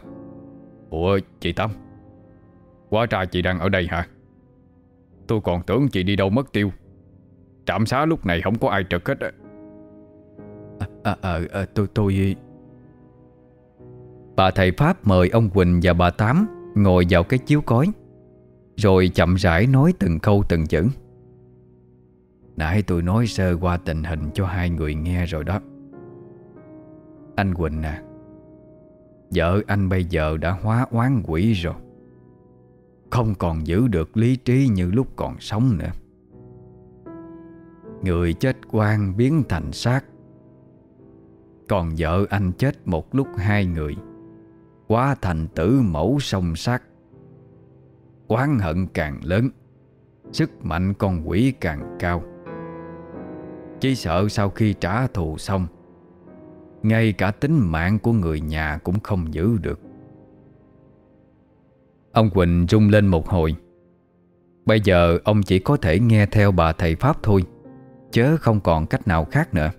Ủa chị Tâm Quá ra chị đang ở đây hả? Tôi còn tưởng chị đi đâu mất tiêu. Trạm xá lúc này không có ai trực hết á. À, à, à, tôi, tôi... Bà thầy Pháp mời ông Quỳnh và bà Tám Ngồi vào cái chiếu cối, Rồi chậm rãi nói từng câu từng chữ. Nãy tôi nói sơ qua tình hình cho hai người nghe rồi đó. Anh Quỳnh à Vợ anh bây giờ đã hóa oán quỷ rồi. Không còn giữ được lý trí như lúc còn sống nữa. Người chết quan biến thành xác. Còn vợ anh chết một lúc hai người. Quá thành tử mẫu song sát Oán hận càng lớn, Sức mạnh con quỷ càng cao. Chỉ sợ sau khi trả thù xong, ngay cả tính mạng của người nhà cũng không giữ được. Ông Quỳnh rung lên một hồi. Bây giờ ông chỉ có thể nghe theo bà thầy Pháp thôi, Chớ không còn cách nào khác nữa.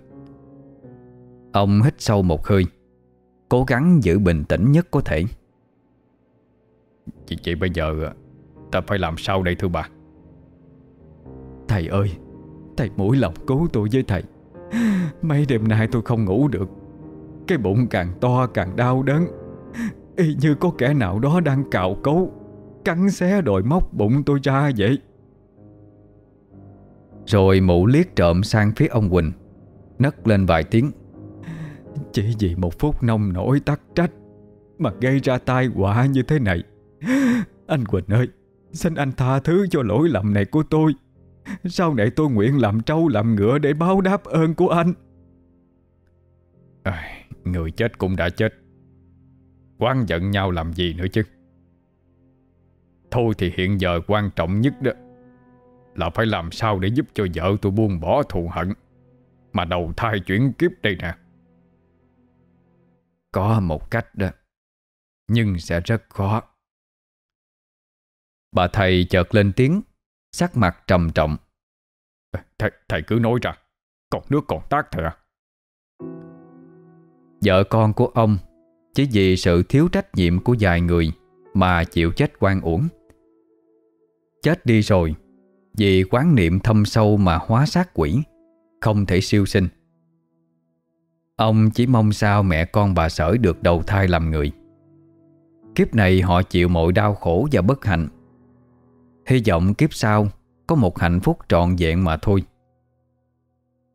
Ông hít sâu một hơi. Cố gắng giữ bình tĩnh nhất có thể. Chị chị bây giờ Ta phải làm sao đây thưa bà? Thầy ơi Thầy mũi lòng cứu tôi với thầy. Mấy đêm nay tôi không ngủ được. Cái bụng càng to càng đau đớn. Y như có kẻ nào đó đang cào cấu Cắn xé đòi móc bụng tôi ra vậy. Rồi mụ liếc trộm sang phía ông Quỳnh Nấc lên vài tiếng chỉ vì một phút nông nổi tắc trách Mà gây ra tai họa như thế này. Anh Quỳnh ơi Xin anh tha thứ cho lỗi lầm này của tôi. Sau này tôi nguyện làm trâu làm ngựa Để báo đáp ơn của anh. À, Người chết cũng đã chết. Quán giận nhau làm gì nữa chứ? Thôi thì hiện giờ quan trọng nhất đó Là phải làm sao để giúp cho vợ tôi buông bỏ thù hận. Mà đầu thai chuyển kiếp đây nè. Có một cách đó Nhưng sẽ rất khó. Bà thầy chợt lên tiếng Sắc mặt trầm trọng. Thầy, thầy cứ nói ra Còn nước còn tác thôi à? Vợ con của ông Chỉ vì sự thiếu trách nhiệm của vài người Mà chịu chết quan uổng. Chết đi rồi Vì quán niệm thâm sâu mà hóa sát quỷ Không thể siêu sinh Ông chỉ mong sao mẹ con bà sởi được đầu thai làm người. Kiếp này họ chịu mọi đau khổ và bất hạnh. Hy vọng kiếp sau Có một hạnh phúc trọn vẹn mà thôi.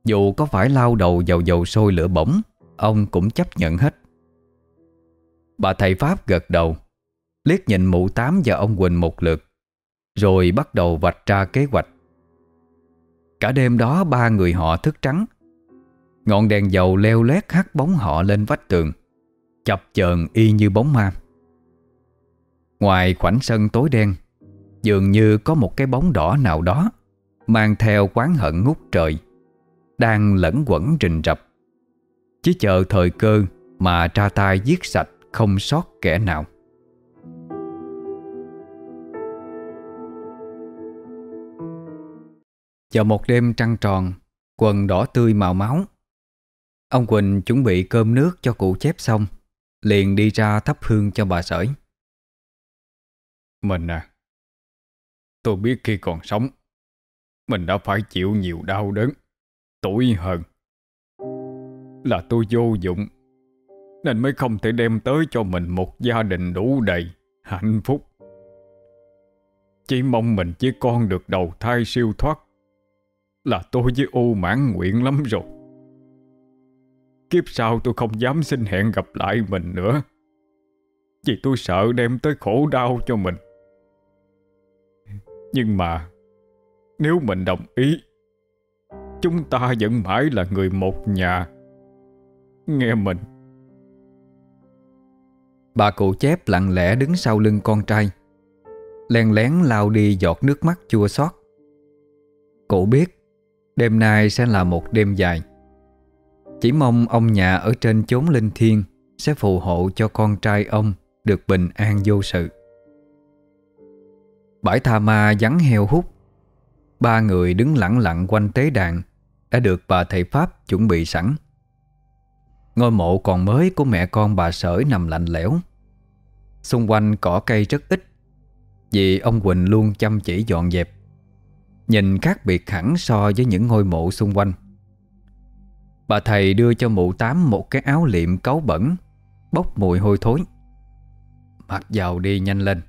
Dù có phải lao đầu vào dầu sôi lửa bỏng, Ông cũng chấp nhận hết. Bà thầy Pháp gật đầu, Liếc nhìn mụ tám và ông Quỳnh một lượt, Rồi bắt đầu vạch ra kế hoạch. Cả đêm đó ba người họ thức trắng Ngọn đèn dầu leo lét hắt bóng họ lên vách tường, Chập chờn y như bóng ma. Ngoài khoảnh sân tối đen, Dường như có một cái bóng đỏ nào đó Mang theo quán hận ngút trời, Đang lẫn quẩn rình rập. Chỉ chờ thời cơ Mà tra tay giết sạch Không sót kẻ nào. Vào một đêm trăng tròn, Quần đỏ tươi màu máu Ông Quỳnh chuẩn bị cơm nước cho cụ chép xong, Liền đi ra thắp hương cho bà sởi. Mình à Tôi biết khi còn sống, Mình đã phải chịu nhiều đau đớn tủi hờn. Là tôi vô dụng, Nên mới không thể đem tới cho mình Một gia đình đủ đầy Hạnh phúc. Chỉ mong mình với con được đầu thai siêu thoát. Là tôi với u mãn nguyện lắm rồi. Kiếp sau tôi không dám xin hẹn gặp lại mình nữa. Vì tôi sợ đem tới khổ đau cho mình. Nhưng mà, Nếu mình đồng ý, Chúng ta vẫn mãi là người một nhà. Nghe mình. Bà cụ chép lặng lẽ đứng sau lưng con trai. Lèn lén lao đi giọt nước mắt chua xót. Cụ biết, Đêm nay sẽ là một đêm dài. Chỉ mong ông nhà ở trên chốn linh thiêng Sẽ phù hộ cho con trai ông Được bình an vô sự. Bãi tha ma vắng heo hút. Ba người đứng lặng lặng quanh tế đàn Đã được bà thầy Pháp chuẩn bị sẵn. Ngôi mộ còn mới của mẹ con bà sởi nằm lạnh lẽo. Xung quanh cỏ cây rất ít, Vì ông Quỳnh luôn chăm chỉ dọn dẹp, Nhìn khác biệt hẳn so với những ngôi mộ xung quanh. Bà thầy đưa cho mụ tám một cái áo liệm cấu bẩn, Bốc mùi hôi thối. Mặc vào đi nhanh lên.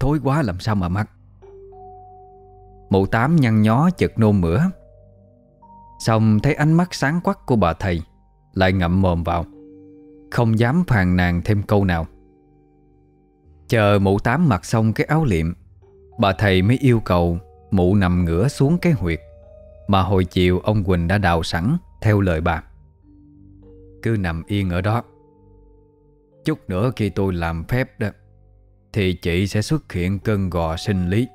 Thối quá làm sao mà mặc? Mụ tám nhăn nhó chật nôn mửa. Xong thấy ánh mắt sáng quắc của bà thầy, Lại ngậm mồm vào. Không dám phàn nàn thêm câu nào. Chờ mụ tám mặc xong cái áo liệm, Bà thầy mới yêu cầu Mụ nằm ngửa xuống cái huyệt. Mà hồi chiều ông Quỳnh đã đào sẵn, Theo lời bà. Cứ nằm yên ở đó. Chút nữa khi tôi làm phép đó, thì chị sẽ xuất hiện cơn gò sinh lý,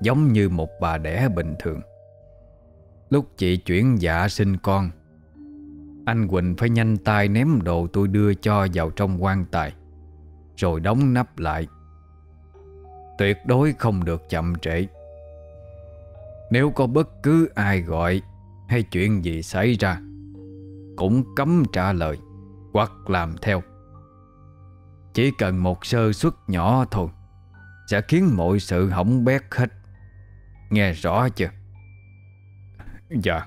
Giống như một bà đẻ bình thường. Lúc chị chuyển dạ sinh con, Anh Quỳnh phải nhanh tay ném đồ tôi đưa cho vào trong quan tài, Rồi đóng nắp lại. Tuyệt đối không được chậm trễ. Nếu có bất cứ ai gọi Hay chuyện gì xảy ra Cũng cấm trả lời Hoặc làm theo. Chỉ cần một sơ suất nhỏ thôi Sẽ khiến mọi sự hỏng bét hết. Nghe rõ chưa? Dạ.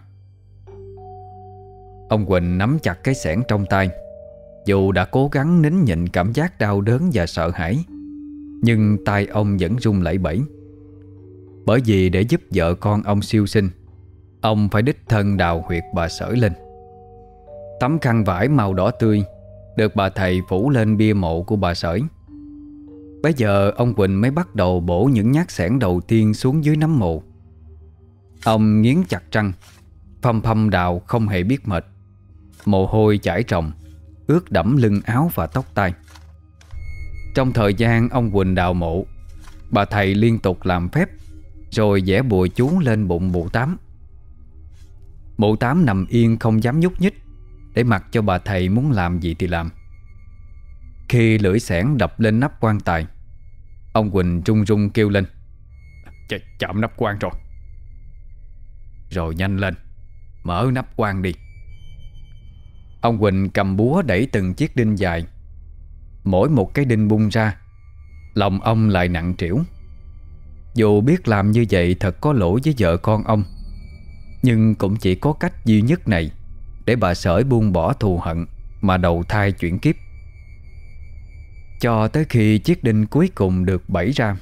Ông Quỳnh nắm chặt cái sẻn trong tay. Dù đã cố gắng nín nhịn cảm giác đau đớn và sợ hãi Nhưng tay ông vẫn run lẩy bẩy bởi vì để giúp vợ con ông siêu sinh, Ông phải đích thân đào huyệt bà sở lên. Tấm khăn vải màu đỏ tươi Được bà thầy phủ lên bia mộ của bà sởi Bây giờ, ông Quỳnh mới bắt đầu bổ những nhát sẻn đầu tiên xuống dưới nấm mộ. Ông nghiến chặt răng Phâm phâm đào không hề biết mệt. Mồ hôi chảy ròng, Ướt đẫm lưng áo và tóc tai. Trong thời gian ông Quỳnh đào mộ, Bà thầy liên tục làm phép rồi vẽ bùa chú lên bụng mụ tám. Mụ tám nằm yên không dám nhúc nhích, Để mặc cho bà thầy muốn làm gì thì làm. Khi lưỡi sẻn đập lên nắp quan tài, Ông Quỳnh run run kêu lên, Ch, Chạm nắp quan rồi. Rồi nhanh lên, Mở nắp quan đi. Ông Quỳnh cầm búa đẩy từng chiếc đinh dài. Mỗi một cái đinh bung ra, Lòng ông lại nặng trĩu. Dù biết làm như vậy thật có lỗi với vợ con ông. Nhưng cũng chỉ có cách duy nhất này, Để bà sởi buông bỏ thù hận Mà đầu thai chuyển kiếp. Cho tới khi chiếc đinh cuối cùng được bẫy ra,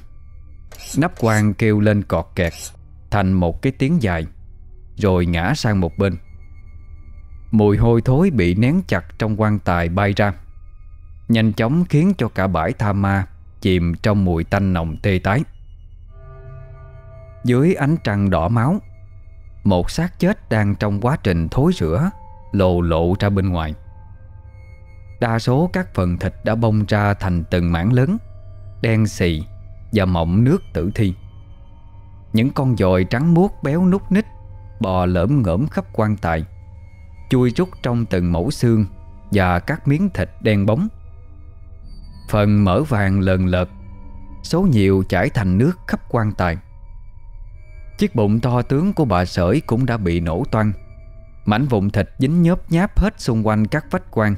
Nắp quan kêu lên cọt kẹt Thành một cái tiếng dài, Rồi ngã sang một bên. Mùi hôi thối bị nén chặt trong quan tài bay ra, Nhanh chóng khiến cho cả bãi tha ma Chìm trong mùi tanh nồng tê tái. Dưới ánh trăng đỏ máu. Một xác chết đang trong quá trình thối rửa Lộ lộ ra bên ngoài. Đa số các phần thịt đã bông ra thành từng mảng lớn, Đen xì Và mọng nước tử thi. Những con dòi trắng muốt béo nút ních, Bò lởm ngởm khắp quan tài, Chui rút trong từng mẫu xương Và các miếng thịt đen bóng. Phần mỡ vàng lần lợt, Số nhiều chảy thành nước khắp quan tài. Chiếc bụng to tướng của bà sởi cũng đã bị nổ toan Mảnh vụn thịt dính nhớp nháp hết xung quanh các vách quan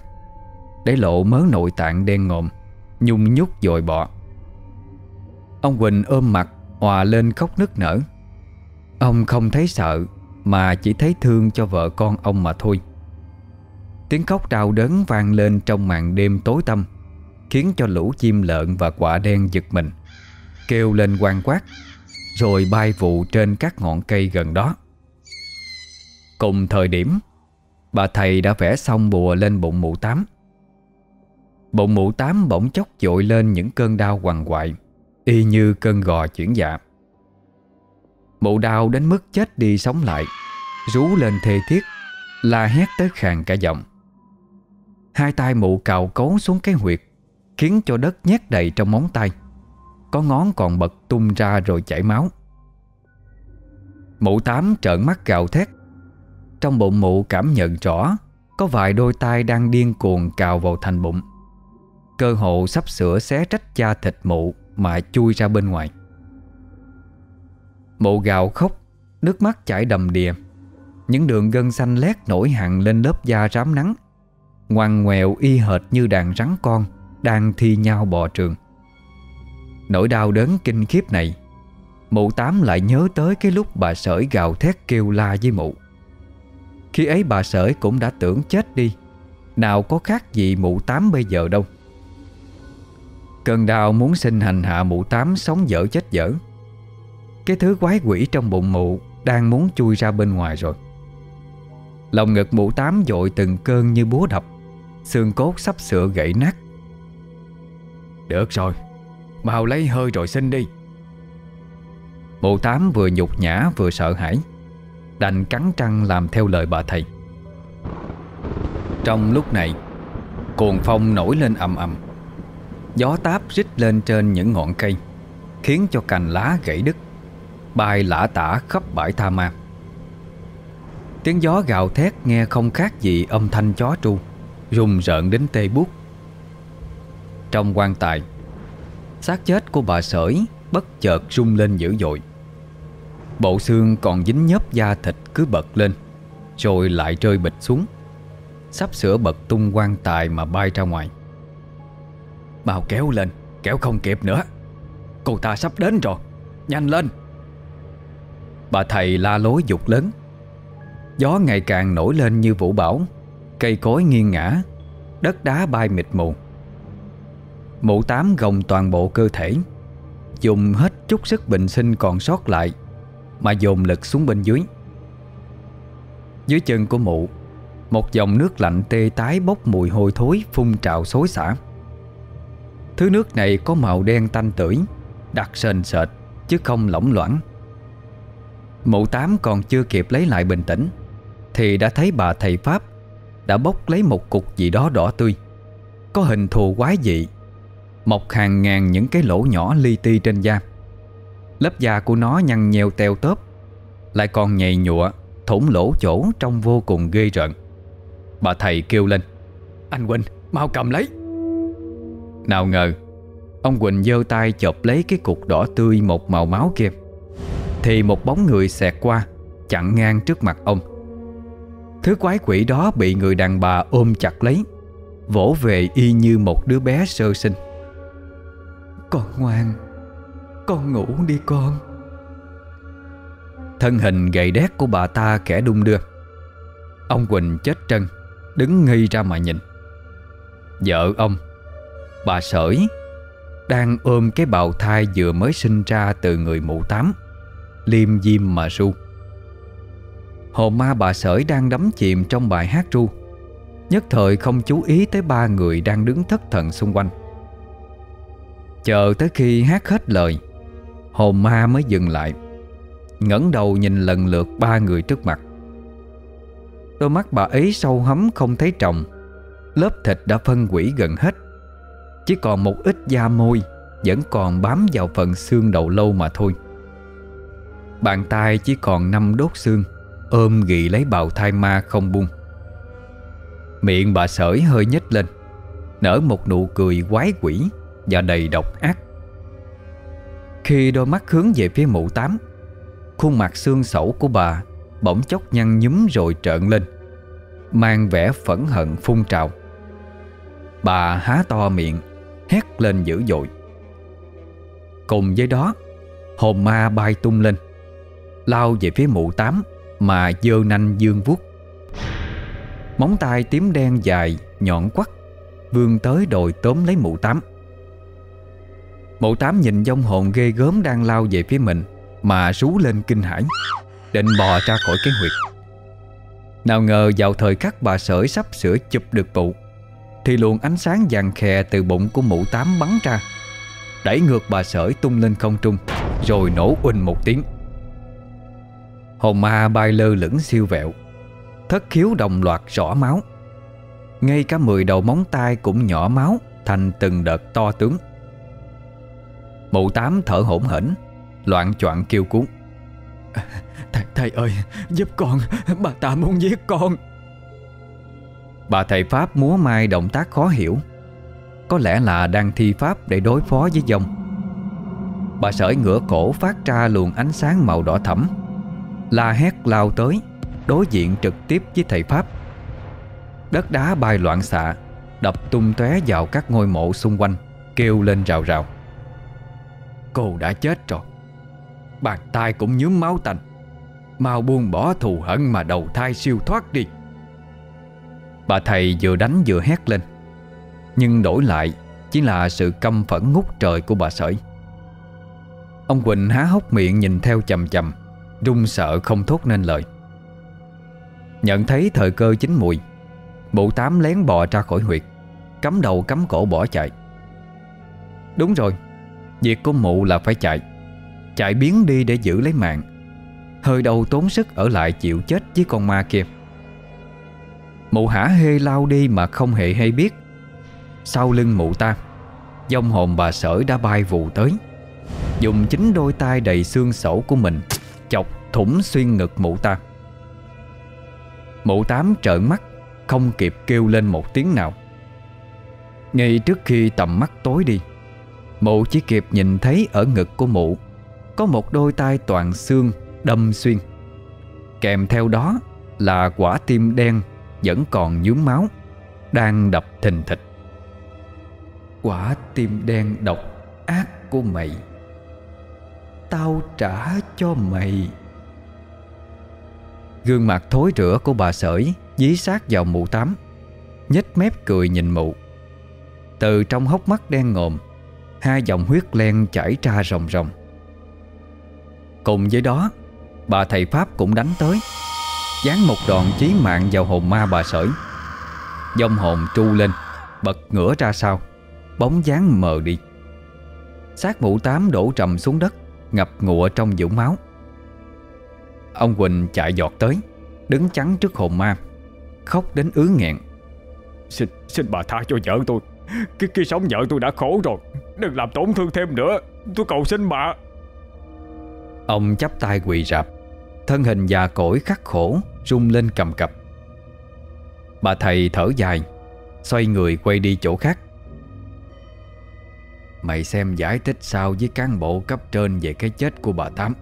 Để lộ mớ nội tạng đen ngộm Nhung nhúc dội bọ. Ông Quỳnh ôm mặt, Hòa lên khóc nức nở. Ông không thấy sợ, Mà chỉ thấy thương cho vợ con ông mà thôi. Tiếng khóc đau đớn vang lên trong màn đêm tối tăm, Khiến cho lũ chim lợn và quả đen giật mình, Kêu lên quang quát. Rồi bay vụ trên các ngọn cây gần đó. Cùng thời điểm, Bà thầy đã vẽ xong bùa lên bụng mụ tám. Bụng mụ tám bỗng chốc dội lên những cơn đau quằn quại, Y như cơn gò chuyển dạ. Mụ đau đến mức chết đi sống lại, Rú lên thê thiết, La hét tới khàn cả giọng. Hai tay mụ cào cấu xuống cái huyệt, Khiến cho đất nhét đầy trong móng tay. Có ngón còn bật tung ra rồi chảy máu. Mụ tám trợn mắt gào thét. Trong bụng mụ cảm nhận rõ Có vài đôi tay đang điên cuồng cào vào thành bụng. Cơ hộ sắp sửa xé trách da thịt mụ Mà chui ra bên ngoài. Mụ gào khóc, Nước mắt chảy đầm đìa. Những đường gân xanh lét nổi hẳn lên lớp da rám nắng. Ngoằn ngoèo y hệt như đàn rắn con Đang thi nhau bò trường. Nỗi đau đớn kinh khiếp này, Mụ tám lại nhớ tới cái lúc bà sởi gào thét kêu la với mụ. Khi ấy bà sởi cũng đã tưởng chết đi, Nào có khác gì mụ tám bây giờ đâu. Cơn đau muốn sinh hành hạ mụ tám sống dở chết dở. Cái thứ quái quỷ trong bụng mụ Đang muốn chui ra bên ngoài rồi. Lòng ngực mụ tám dội từng cơn như búa đập, Xương cốt sắp sửa gãy nát. Được rồi Mau lấy hơi rồi xin đi. Mụ tám vừa nhục nhã vừa sợ hãi, Đành cắn trăng làm theo lời bà thầy. Trong lúc này, Cuồng phong nổi lên ầm ầm. Gió táp rít lên trên những ngọn cây, Khiến cho cành lá gãy đứt Bay lả tả khắp bãi tha ma. Tiếng gió gào thét nghe không khác gì âm thanh chó tru, Rùng rợn đến tê buốt. Trong quan tài xác chết của bà sởi Bất chợt rung lên dữ dội. Bộ xương còn dính nhớp da thịt cứ bật lên, Rồi lại rơi bịch xuống, Sắp sửa bật tung quan tài mà bay ra ngoài. Mau kéo lên, Kéo không kịp nữa. Cô ta sắp đến rồi, Nhanh lên. Bà thầy la lối dục lớn. Gió ngày càng nổi lên như vũ bão, Cây cối nghiêng ngã Đất đá bay mịt mù. Mụ tám gồng toàn bộ cơ thể. Dùng hết chút sức bình sinh còn sót lại, Mà dồn lực xuống bên dưới. Dưới chân của mụ, Một dòng nước lạnh tê tái bốc mùi hôi thối phun trào xối xả. Thứ nước này có màu đen tanh tưởi, Đặc sền sệt Chứ không lỏng loãng. Mụ tám còn chưa kịp lấy lại bình tĩnh, Thì đã thấy bà thầy Pháp Đã bốc lấy một cục gì đó đỏ tươi. Có hình thù quái dị. Mọc hàng ngàn những cái lỗ nhỏ li ti trên da. Lớp da của nó nhăn nheo teo tớp, Lại còn nhầy nhụa, Thủng lỗ chỗ trông vô cùng ghê rợn. Bà thầy kêu lên, Anh Quỳnh, mau cầm lấy. Nào ngờ, Ông Quỳnh giơ tay chộp lấy cái cục đỏ tươi một màu máu kia. Thì một bóng người xẹt qua, Chặn ngang trước mặt ông. Thứ quái quỷ đó bị người đàn bà ôm chặt lấy, Vỗ về y như một đứa bé sơ sinh. Con ngoan. Con ngủ đi con. Thân hình gầy đét của bà ta kẻ đung đưa. Ông Quỳnh chết trân, Đứng nghi ra mà nhìn. Vợ ông, Bà sởi, Đang ôm cái bào thai vừa mới sinh ra từ người mụ tám, Liêm diêm mà ru. Hồn ma bà sởi đang đắm chìm trong bài hát ru. Nhất thời không chú ý tới ba người đang đứng thất thần xung quanh. Chờ tới khi hát hết lời. Hồn ma mới dừng lại, ngẩng đầu nhìn lần lượt ba người trước mặt. Đôi mắt bà ấy sâu hấm không thấy trọng Lớp thịt đã phân quỷ gần hết. Chỉ còn một ít da môi, Vẫn còn bám vào phần xương đầu lâu mà thôi. Bàn tay chỉ còn năm đốt xương, Ôm ghì lấy bào thai ma không buông. Miệng bà sởi hơi nhếch lên, Nở một nụ cười quái quỷ. Và đầy độc ác. Khi đôi mắt hướng về phía mụ tám, Khuôn mặt xương sẩu của bà Bỗng chốc nhăn nhúm rồi trợn lên, Mang vẻ phẫn hận phun trào. Bà há to miệng, Hét lên dữ dội. Cùng với đó, Hồn ma bay tung lên, Lao về phía mụ tám Mà dơ nanh dương vuốt. Móng tay tím đen dài, Nhọn quắt Vươn tới đồi tóm lấy mụ tám. Mộ tám nhìn dông hồn ghê gớm Đang lao về phía mình Mà rú lên kinh hãi. Định bò ra khỏi cái huyệt. Nào ngờ vào thời khắc bà sởi Sắp sửa chụp được vụ, Thì luồng ánh sáng vàng khè từ bụng của mụ tám bắn ra Đẩy ngược bà sởi tung lên không trung Rồi nổ uỳnh một tiếng. Hồn ma bay lơ lửng siêu vẹo Thất khiếu đồng loạt rõ máu. Ngay cả mười đầu móng tay cũng nhỏ máu Thành từng đợt to tướng. Mụ tám thở hổn hển Loạn choạng kêu cuốn Thầy, thầy ơi giúp con Bà ta muốn giết con. Bà thầy Pháp múa mai động tác khó hiểu. Có lẽ là đang thi pháp để đối phó với dông Bà sởi ngửa cổ phát ra luồng ánh sáng màu đỏ thẫm. La hét lao tới Đối diện trực tiếp với thầy Pháp. Đất đá bay loạn xạ Đập tung tóe vào các ngôi mộ xung quanh Kêu lên rào rào Cô đã chết rồi. Bàn tay cũng nhúm máu tanh. Mau buông bỏ thù hận mà đầu thai siêu thoát đi. Bà thầy vừa đánh vừa hét lên. Nhưng đổi lại, Chỉ là sự căm phẫn ngút trời của bà sởi. Ông Quỳnh há hốc miệng nhìn theo chầm chầm, Run sợ không thốt nên lời. Nhận thấy thời cơ chín mùi bộ tám lén bò ra khỏi huyệt, Cắm đầu cắm cổ bỏ chạy. Đúng rồi Việc của mụ là phải chạy. Chạy biến đi để giữ lấy mạng. Hơi đầu tốn sức ở lại chịu chết với con ma kia. Mụ hả hê lao đi mà không hề hay biết. Sau lưng mụ ta Dông hồn bà sở đã bay vù tới. Dùng chính đôi tay đầy xương sẩu của mình, Chọc thủng xuyên ngực mụ ta. Mụ tám trợn mắt, Không kịp kêu lên một tiếng nào. Ngay trước khi tầm mắt tối đi Mụ chỉ kịp nhìn thấy ở ngực của mụ, Có một đôi tay toàn xương, đâm xuyên. Kèm theo đó là quả tim đen Vẫn còn nhúm máu, Đang đập thình thịch. Quả tim đen độc ác của mày, Tao trả cho mày. Gương mặt thối rữa của bà sởi Dí sát vào mụ tám, nhếch mép cười nhìn mụ. Từ trong hốc mắt đen ngòm Hai dòng huyết len chảy ra rồng rồng. Cùng với đó Bà thầy Pháp cũng đánh tới Dán một đòn chí mạng vào hồn ma bà sởi. Dông hồn tru lên Bật ngửa ra sau Bóng dáng mờ đi. Xác mụ tám đổ trầm xuống đất Ngập ngụa trong dũng máu. Ông Quỳnh chạy giọt tới Đứng chắn trước hồn ma Khóc đến ứ nghẹn. Xin, xin bà tha cho vợ tôi. Cái khi sống vợ tôi đã khổ rồi. Đừng làm tổn thương thêm nữa. Tôi cầu xin bà. Ông chắp tay quỳ rạp. Thân hình già cỗi khắc khổ Rung lên cầm cập. Bà thầy thở dài, Xoay người quay đi chỗ khác. Mày xem giải thích sao với cán bộ cấp trên Về cái chết của bà Tám.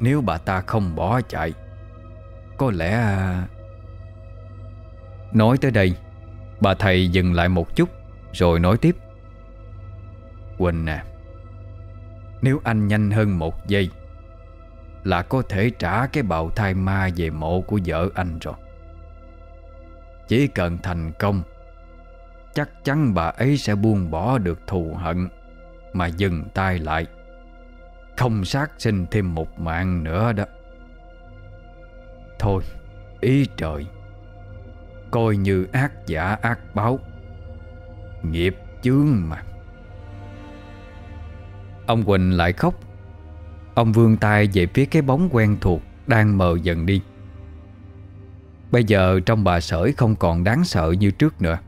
Nếu bà ta không bỏ chạy, Có lẽ à, Nói tới đây. Bà thầy dừng lại một chút, Rồi nói tiếp. Quỳnh à Nếu anh nhanh hơn một giây Là có thể trả cái bào thai ma Về mộ của vợ anh rồi. Chỉ cần thành công, Chắc chắn bà ấy sẽ buông bỏ được thù hận Mà dừng tay lại, Không sát sinh thêm một mạng nữa đó. Thôi, Ý trời. Coi như ác giả ác báo. Nghiệp chướng mà. Ông Quỳnh lại khóc. Ông vươn tay về phía cái bóng quen thuộc Đang mờ dần đi. Bây giờ trong bà sởi không còn đáng sợ như trước nữa.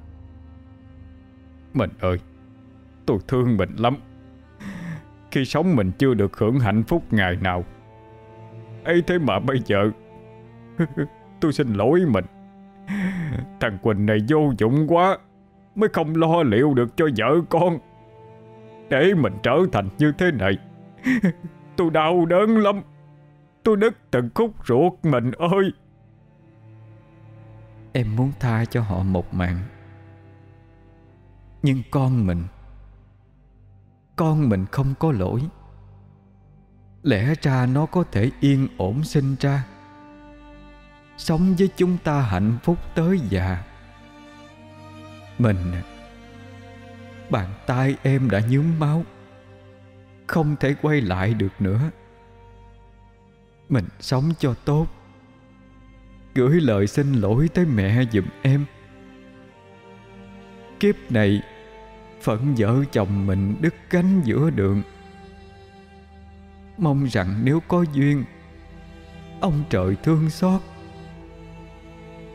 Mình ơi, Tôi thương mình lắm. Khi sống mình chưa được hưởng hạnh phúc ngày nào. Ấy thế mà bây giờ, Tôi xin lỗi mình. Thằng Quỳnh này vô dụng quá, Mới không lo liệu được cho vợ con. Để mình trở thành như thế này, Tôi đau đớn lắm. Tôi đứt từng khúc ruột mình ơi. Em muốn tha cho họ một mạng, Nhưng con mình Con mình không có lỗi. Lẽ ra nó có thể yên ổn sinh ra. Sống với chúng ta hạnh phúc tới già. Mình, Bàn tay em đã nhúm máu. Không thể quay lại được nữa. Mình sống cho tốt. Gửi lời xin lỗi tới mẹ giùm em. Kiếp này Phận vợ chồng mình đứt cánh giữa đường. Mong rằng nếu có duyên, Ông trời thương xót.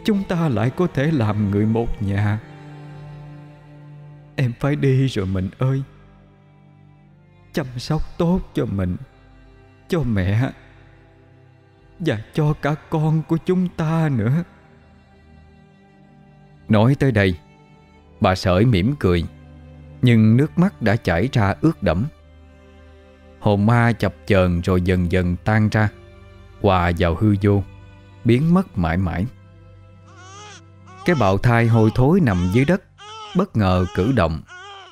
Chúng ta lại có thể làm người một nhà. Em phải đi rồi mình ơi. Chăm sóc tốt cho mình, Cho mẹ, Và cho cả con của chúng ta nữa. Nói tới đây, Bà sởi mỉm cười, Nhưng nước mắt đã chảy ra ướt đẫm. Hồn ma chập chờn rồi dần dần tan ra, Hòa vào hư vô, Biến mất mãi mãi cái bào thai hôi thối nằm dưới đất, Bất ngờ cử động,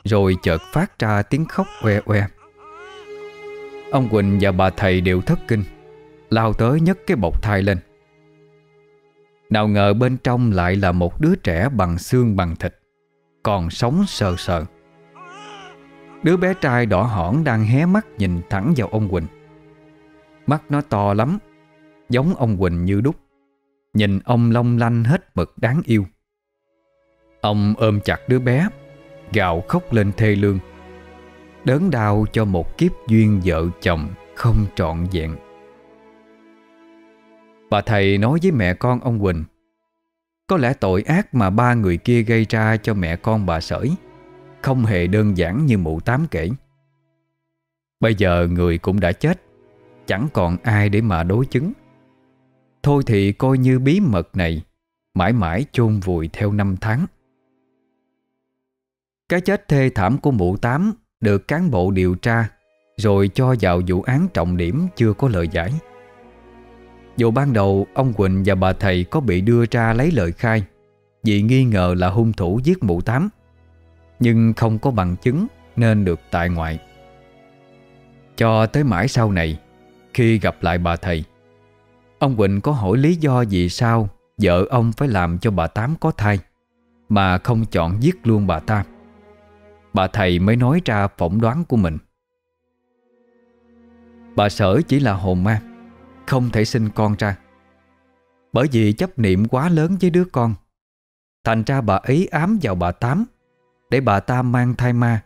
Rồi chợt phát ra tiếng khóc oe oe Ông Quỳnh và bà thầy đều thất kinh, Lao tới nhấc cái bọc thai lên. Nào ngờ bên trong lại là một đứa trẻ bằng xương bằng thịt, Còn sống sờ sờ. Đứa bé trai đỏ hỏn đang hé mắt nhìn thẳng vào ông Quỳnh. Mắt nó to lắm, Giống ông Quỳnh như đúc. Nhìn ông long lanh hết mực đáng yêu. Ông ôm chặt đứa bé, Gào khóc lên thê lương. Đớn đau cho một kiếp duyên vợ chồng Không trọn vẹn. Bà thầy nói với mẹ con ông Quỳnh, Có lẽ tội ác mà ba người kia gây ra cho mẹ con bà sởi Không hề đơn giản như mụ tám kể. Bây giờ người cũng đã chết, Chẳng còn ai để mà đối chứng. Thôi thì coi như bí mật này, Mãi mãi chôn vùi theo năm tháng. Cái chết thê thảm của mụ tám Được cán bộ điều tra, Rồi cho vào vụ án trọng điểm chưa có lời giải. Dù ban đầu ông Quỳnh và bà thầy có bị đưa ra lấy lời khai, Vì nghi ngờ là hung thủ giết mụ tám, Nhưng không có bằng chứng nên được tại ngoại. Cho tới mãi sau này, Khi gặp lại bà thầy Ông Quỳnh có hỏi lý do vì sao Vợ ông phải làm cho bà Tám có thai, Mà không chọn giết luôn bà ta. Bà thầy mới nói ra phỏng đoán của mình. Bà sở chỉ là hồn ma, Không thể sinh con ra. Bởi vì chấp niệm quá lớn với đứa con, Thành ra bà ấy ám vào bà Tám Để bà ta mang thai ma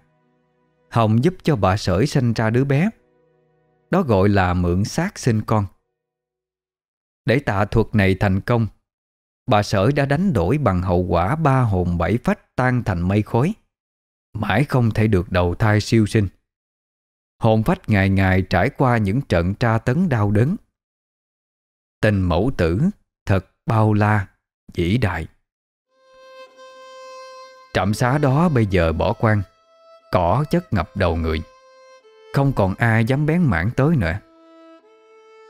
Hồng giúp cho bà sởi sinh ra đứa bé. Đó gọi là mượn xác sinh con. Để tạ thuật này thành công Bà sở đã đánh đổi bằng hậu quả ba hồn bảy phách tan thành mây khói Mãi không thể được đầu thai siêu sinh. Hồn phách ngày ngày trải qua những trận tra tấn đau đớn. Tình mẫu tử thật bao la, vĩ đại. Trạm xá đó bây giờ bỏ quan Cỏ chất ngập đầu người. Không còn ai dám bén mảng tới nữa.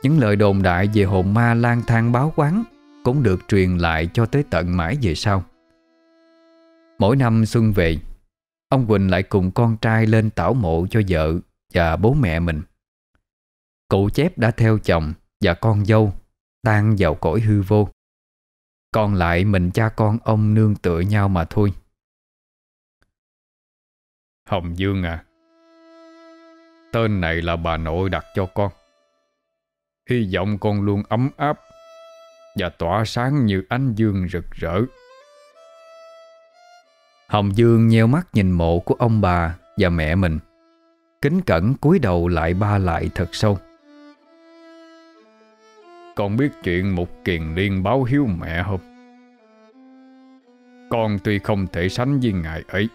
Những lời đồn đại về hồn ma lang thang báo quán Cũng được truyền lại cho tới tận mãi về sau. Mỗi năm xuân về, Ông Quỳnh lại cùng con trai lên tảo mộ cho vợ và bố mẹ mình. Cụ chép đã theo chồng và con dâu tan vào cõi hư vô. Còn lại mình cha con ông nương tựa nhau mà thôi. Hồng Dương à Tên này là bà nội đặt cho con. Hy vọng con luôn ấm áp Và tỏa sáng như ánh dương rực rỡ. Hồng Dương nheo mắt nhìn mộ của ông bà và mẹ mình, Kính cẩn cúi đầu lại ba lại thật sâu. Con biết chuyện một kiền liên báo hiếu mẹ không? Con tuy không thể sánh với ngài ấy,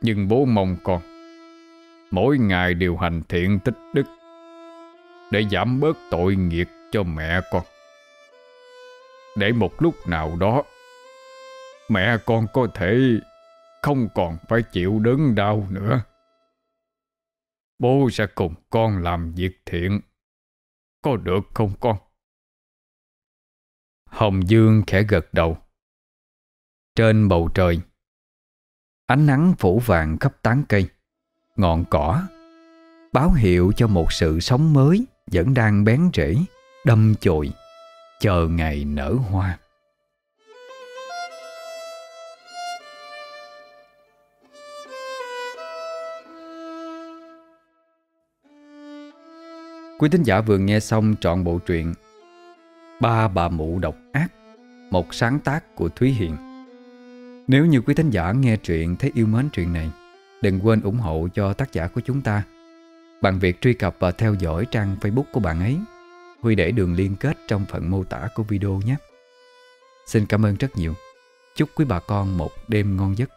Nhưng bố mong con, Mỗi ngày đều hành thiện tích đức. Để giảm bớt tội nghiệp cho mẹ con. Để một lúc nào đó, Mẹ con có thể không còn phải chịu đớn đau nữa. Bố sẽ cùng con làm việc thiện. Có được không con? Hồng Dương khẽ gật đầu. Trên bầu trời, Ánh nắng phủ vàng khắp tán cây, Ngọn cỏ, Báo hiệu cho một sự sống mới. Vẫn đang bén rễ, Đâm chồi, Chờ ngày nở hoa. Quý thính giả vừa nghe xong trọn bộ truyện Ba bà mụ độc ác, Một sáng tác của Thúy Hiền. Nếu như quý thính giả nghe truyện thấy yêu mến truyện này, Đừng quên ủng hộ cho tác giả của chúng ta. Bằng việc truy cập và theo dõi trang Facebook của bạn ấy, Huy để đường liên kết trong phần mô tả của video nhé. Xin cảm ơn rất nhiều. Chúc quý bà con một đêm ngon giấc.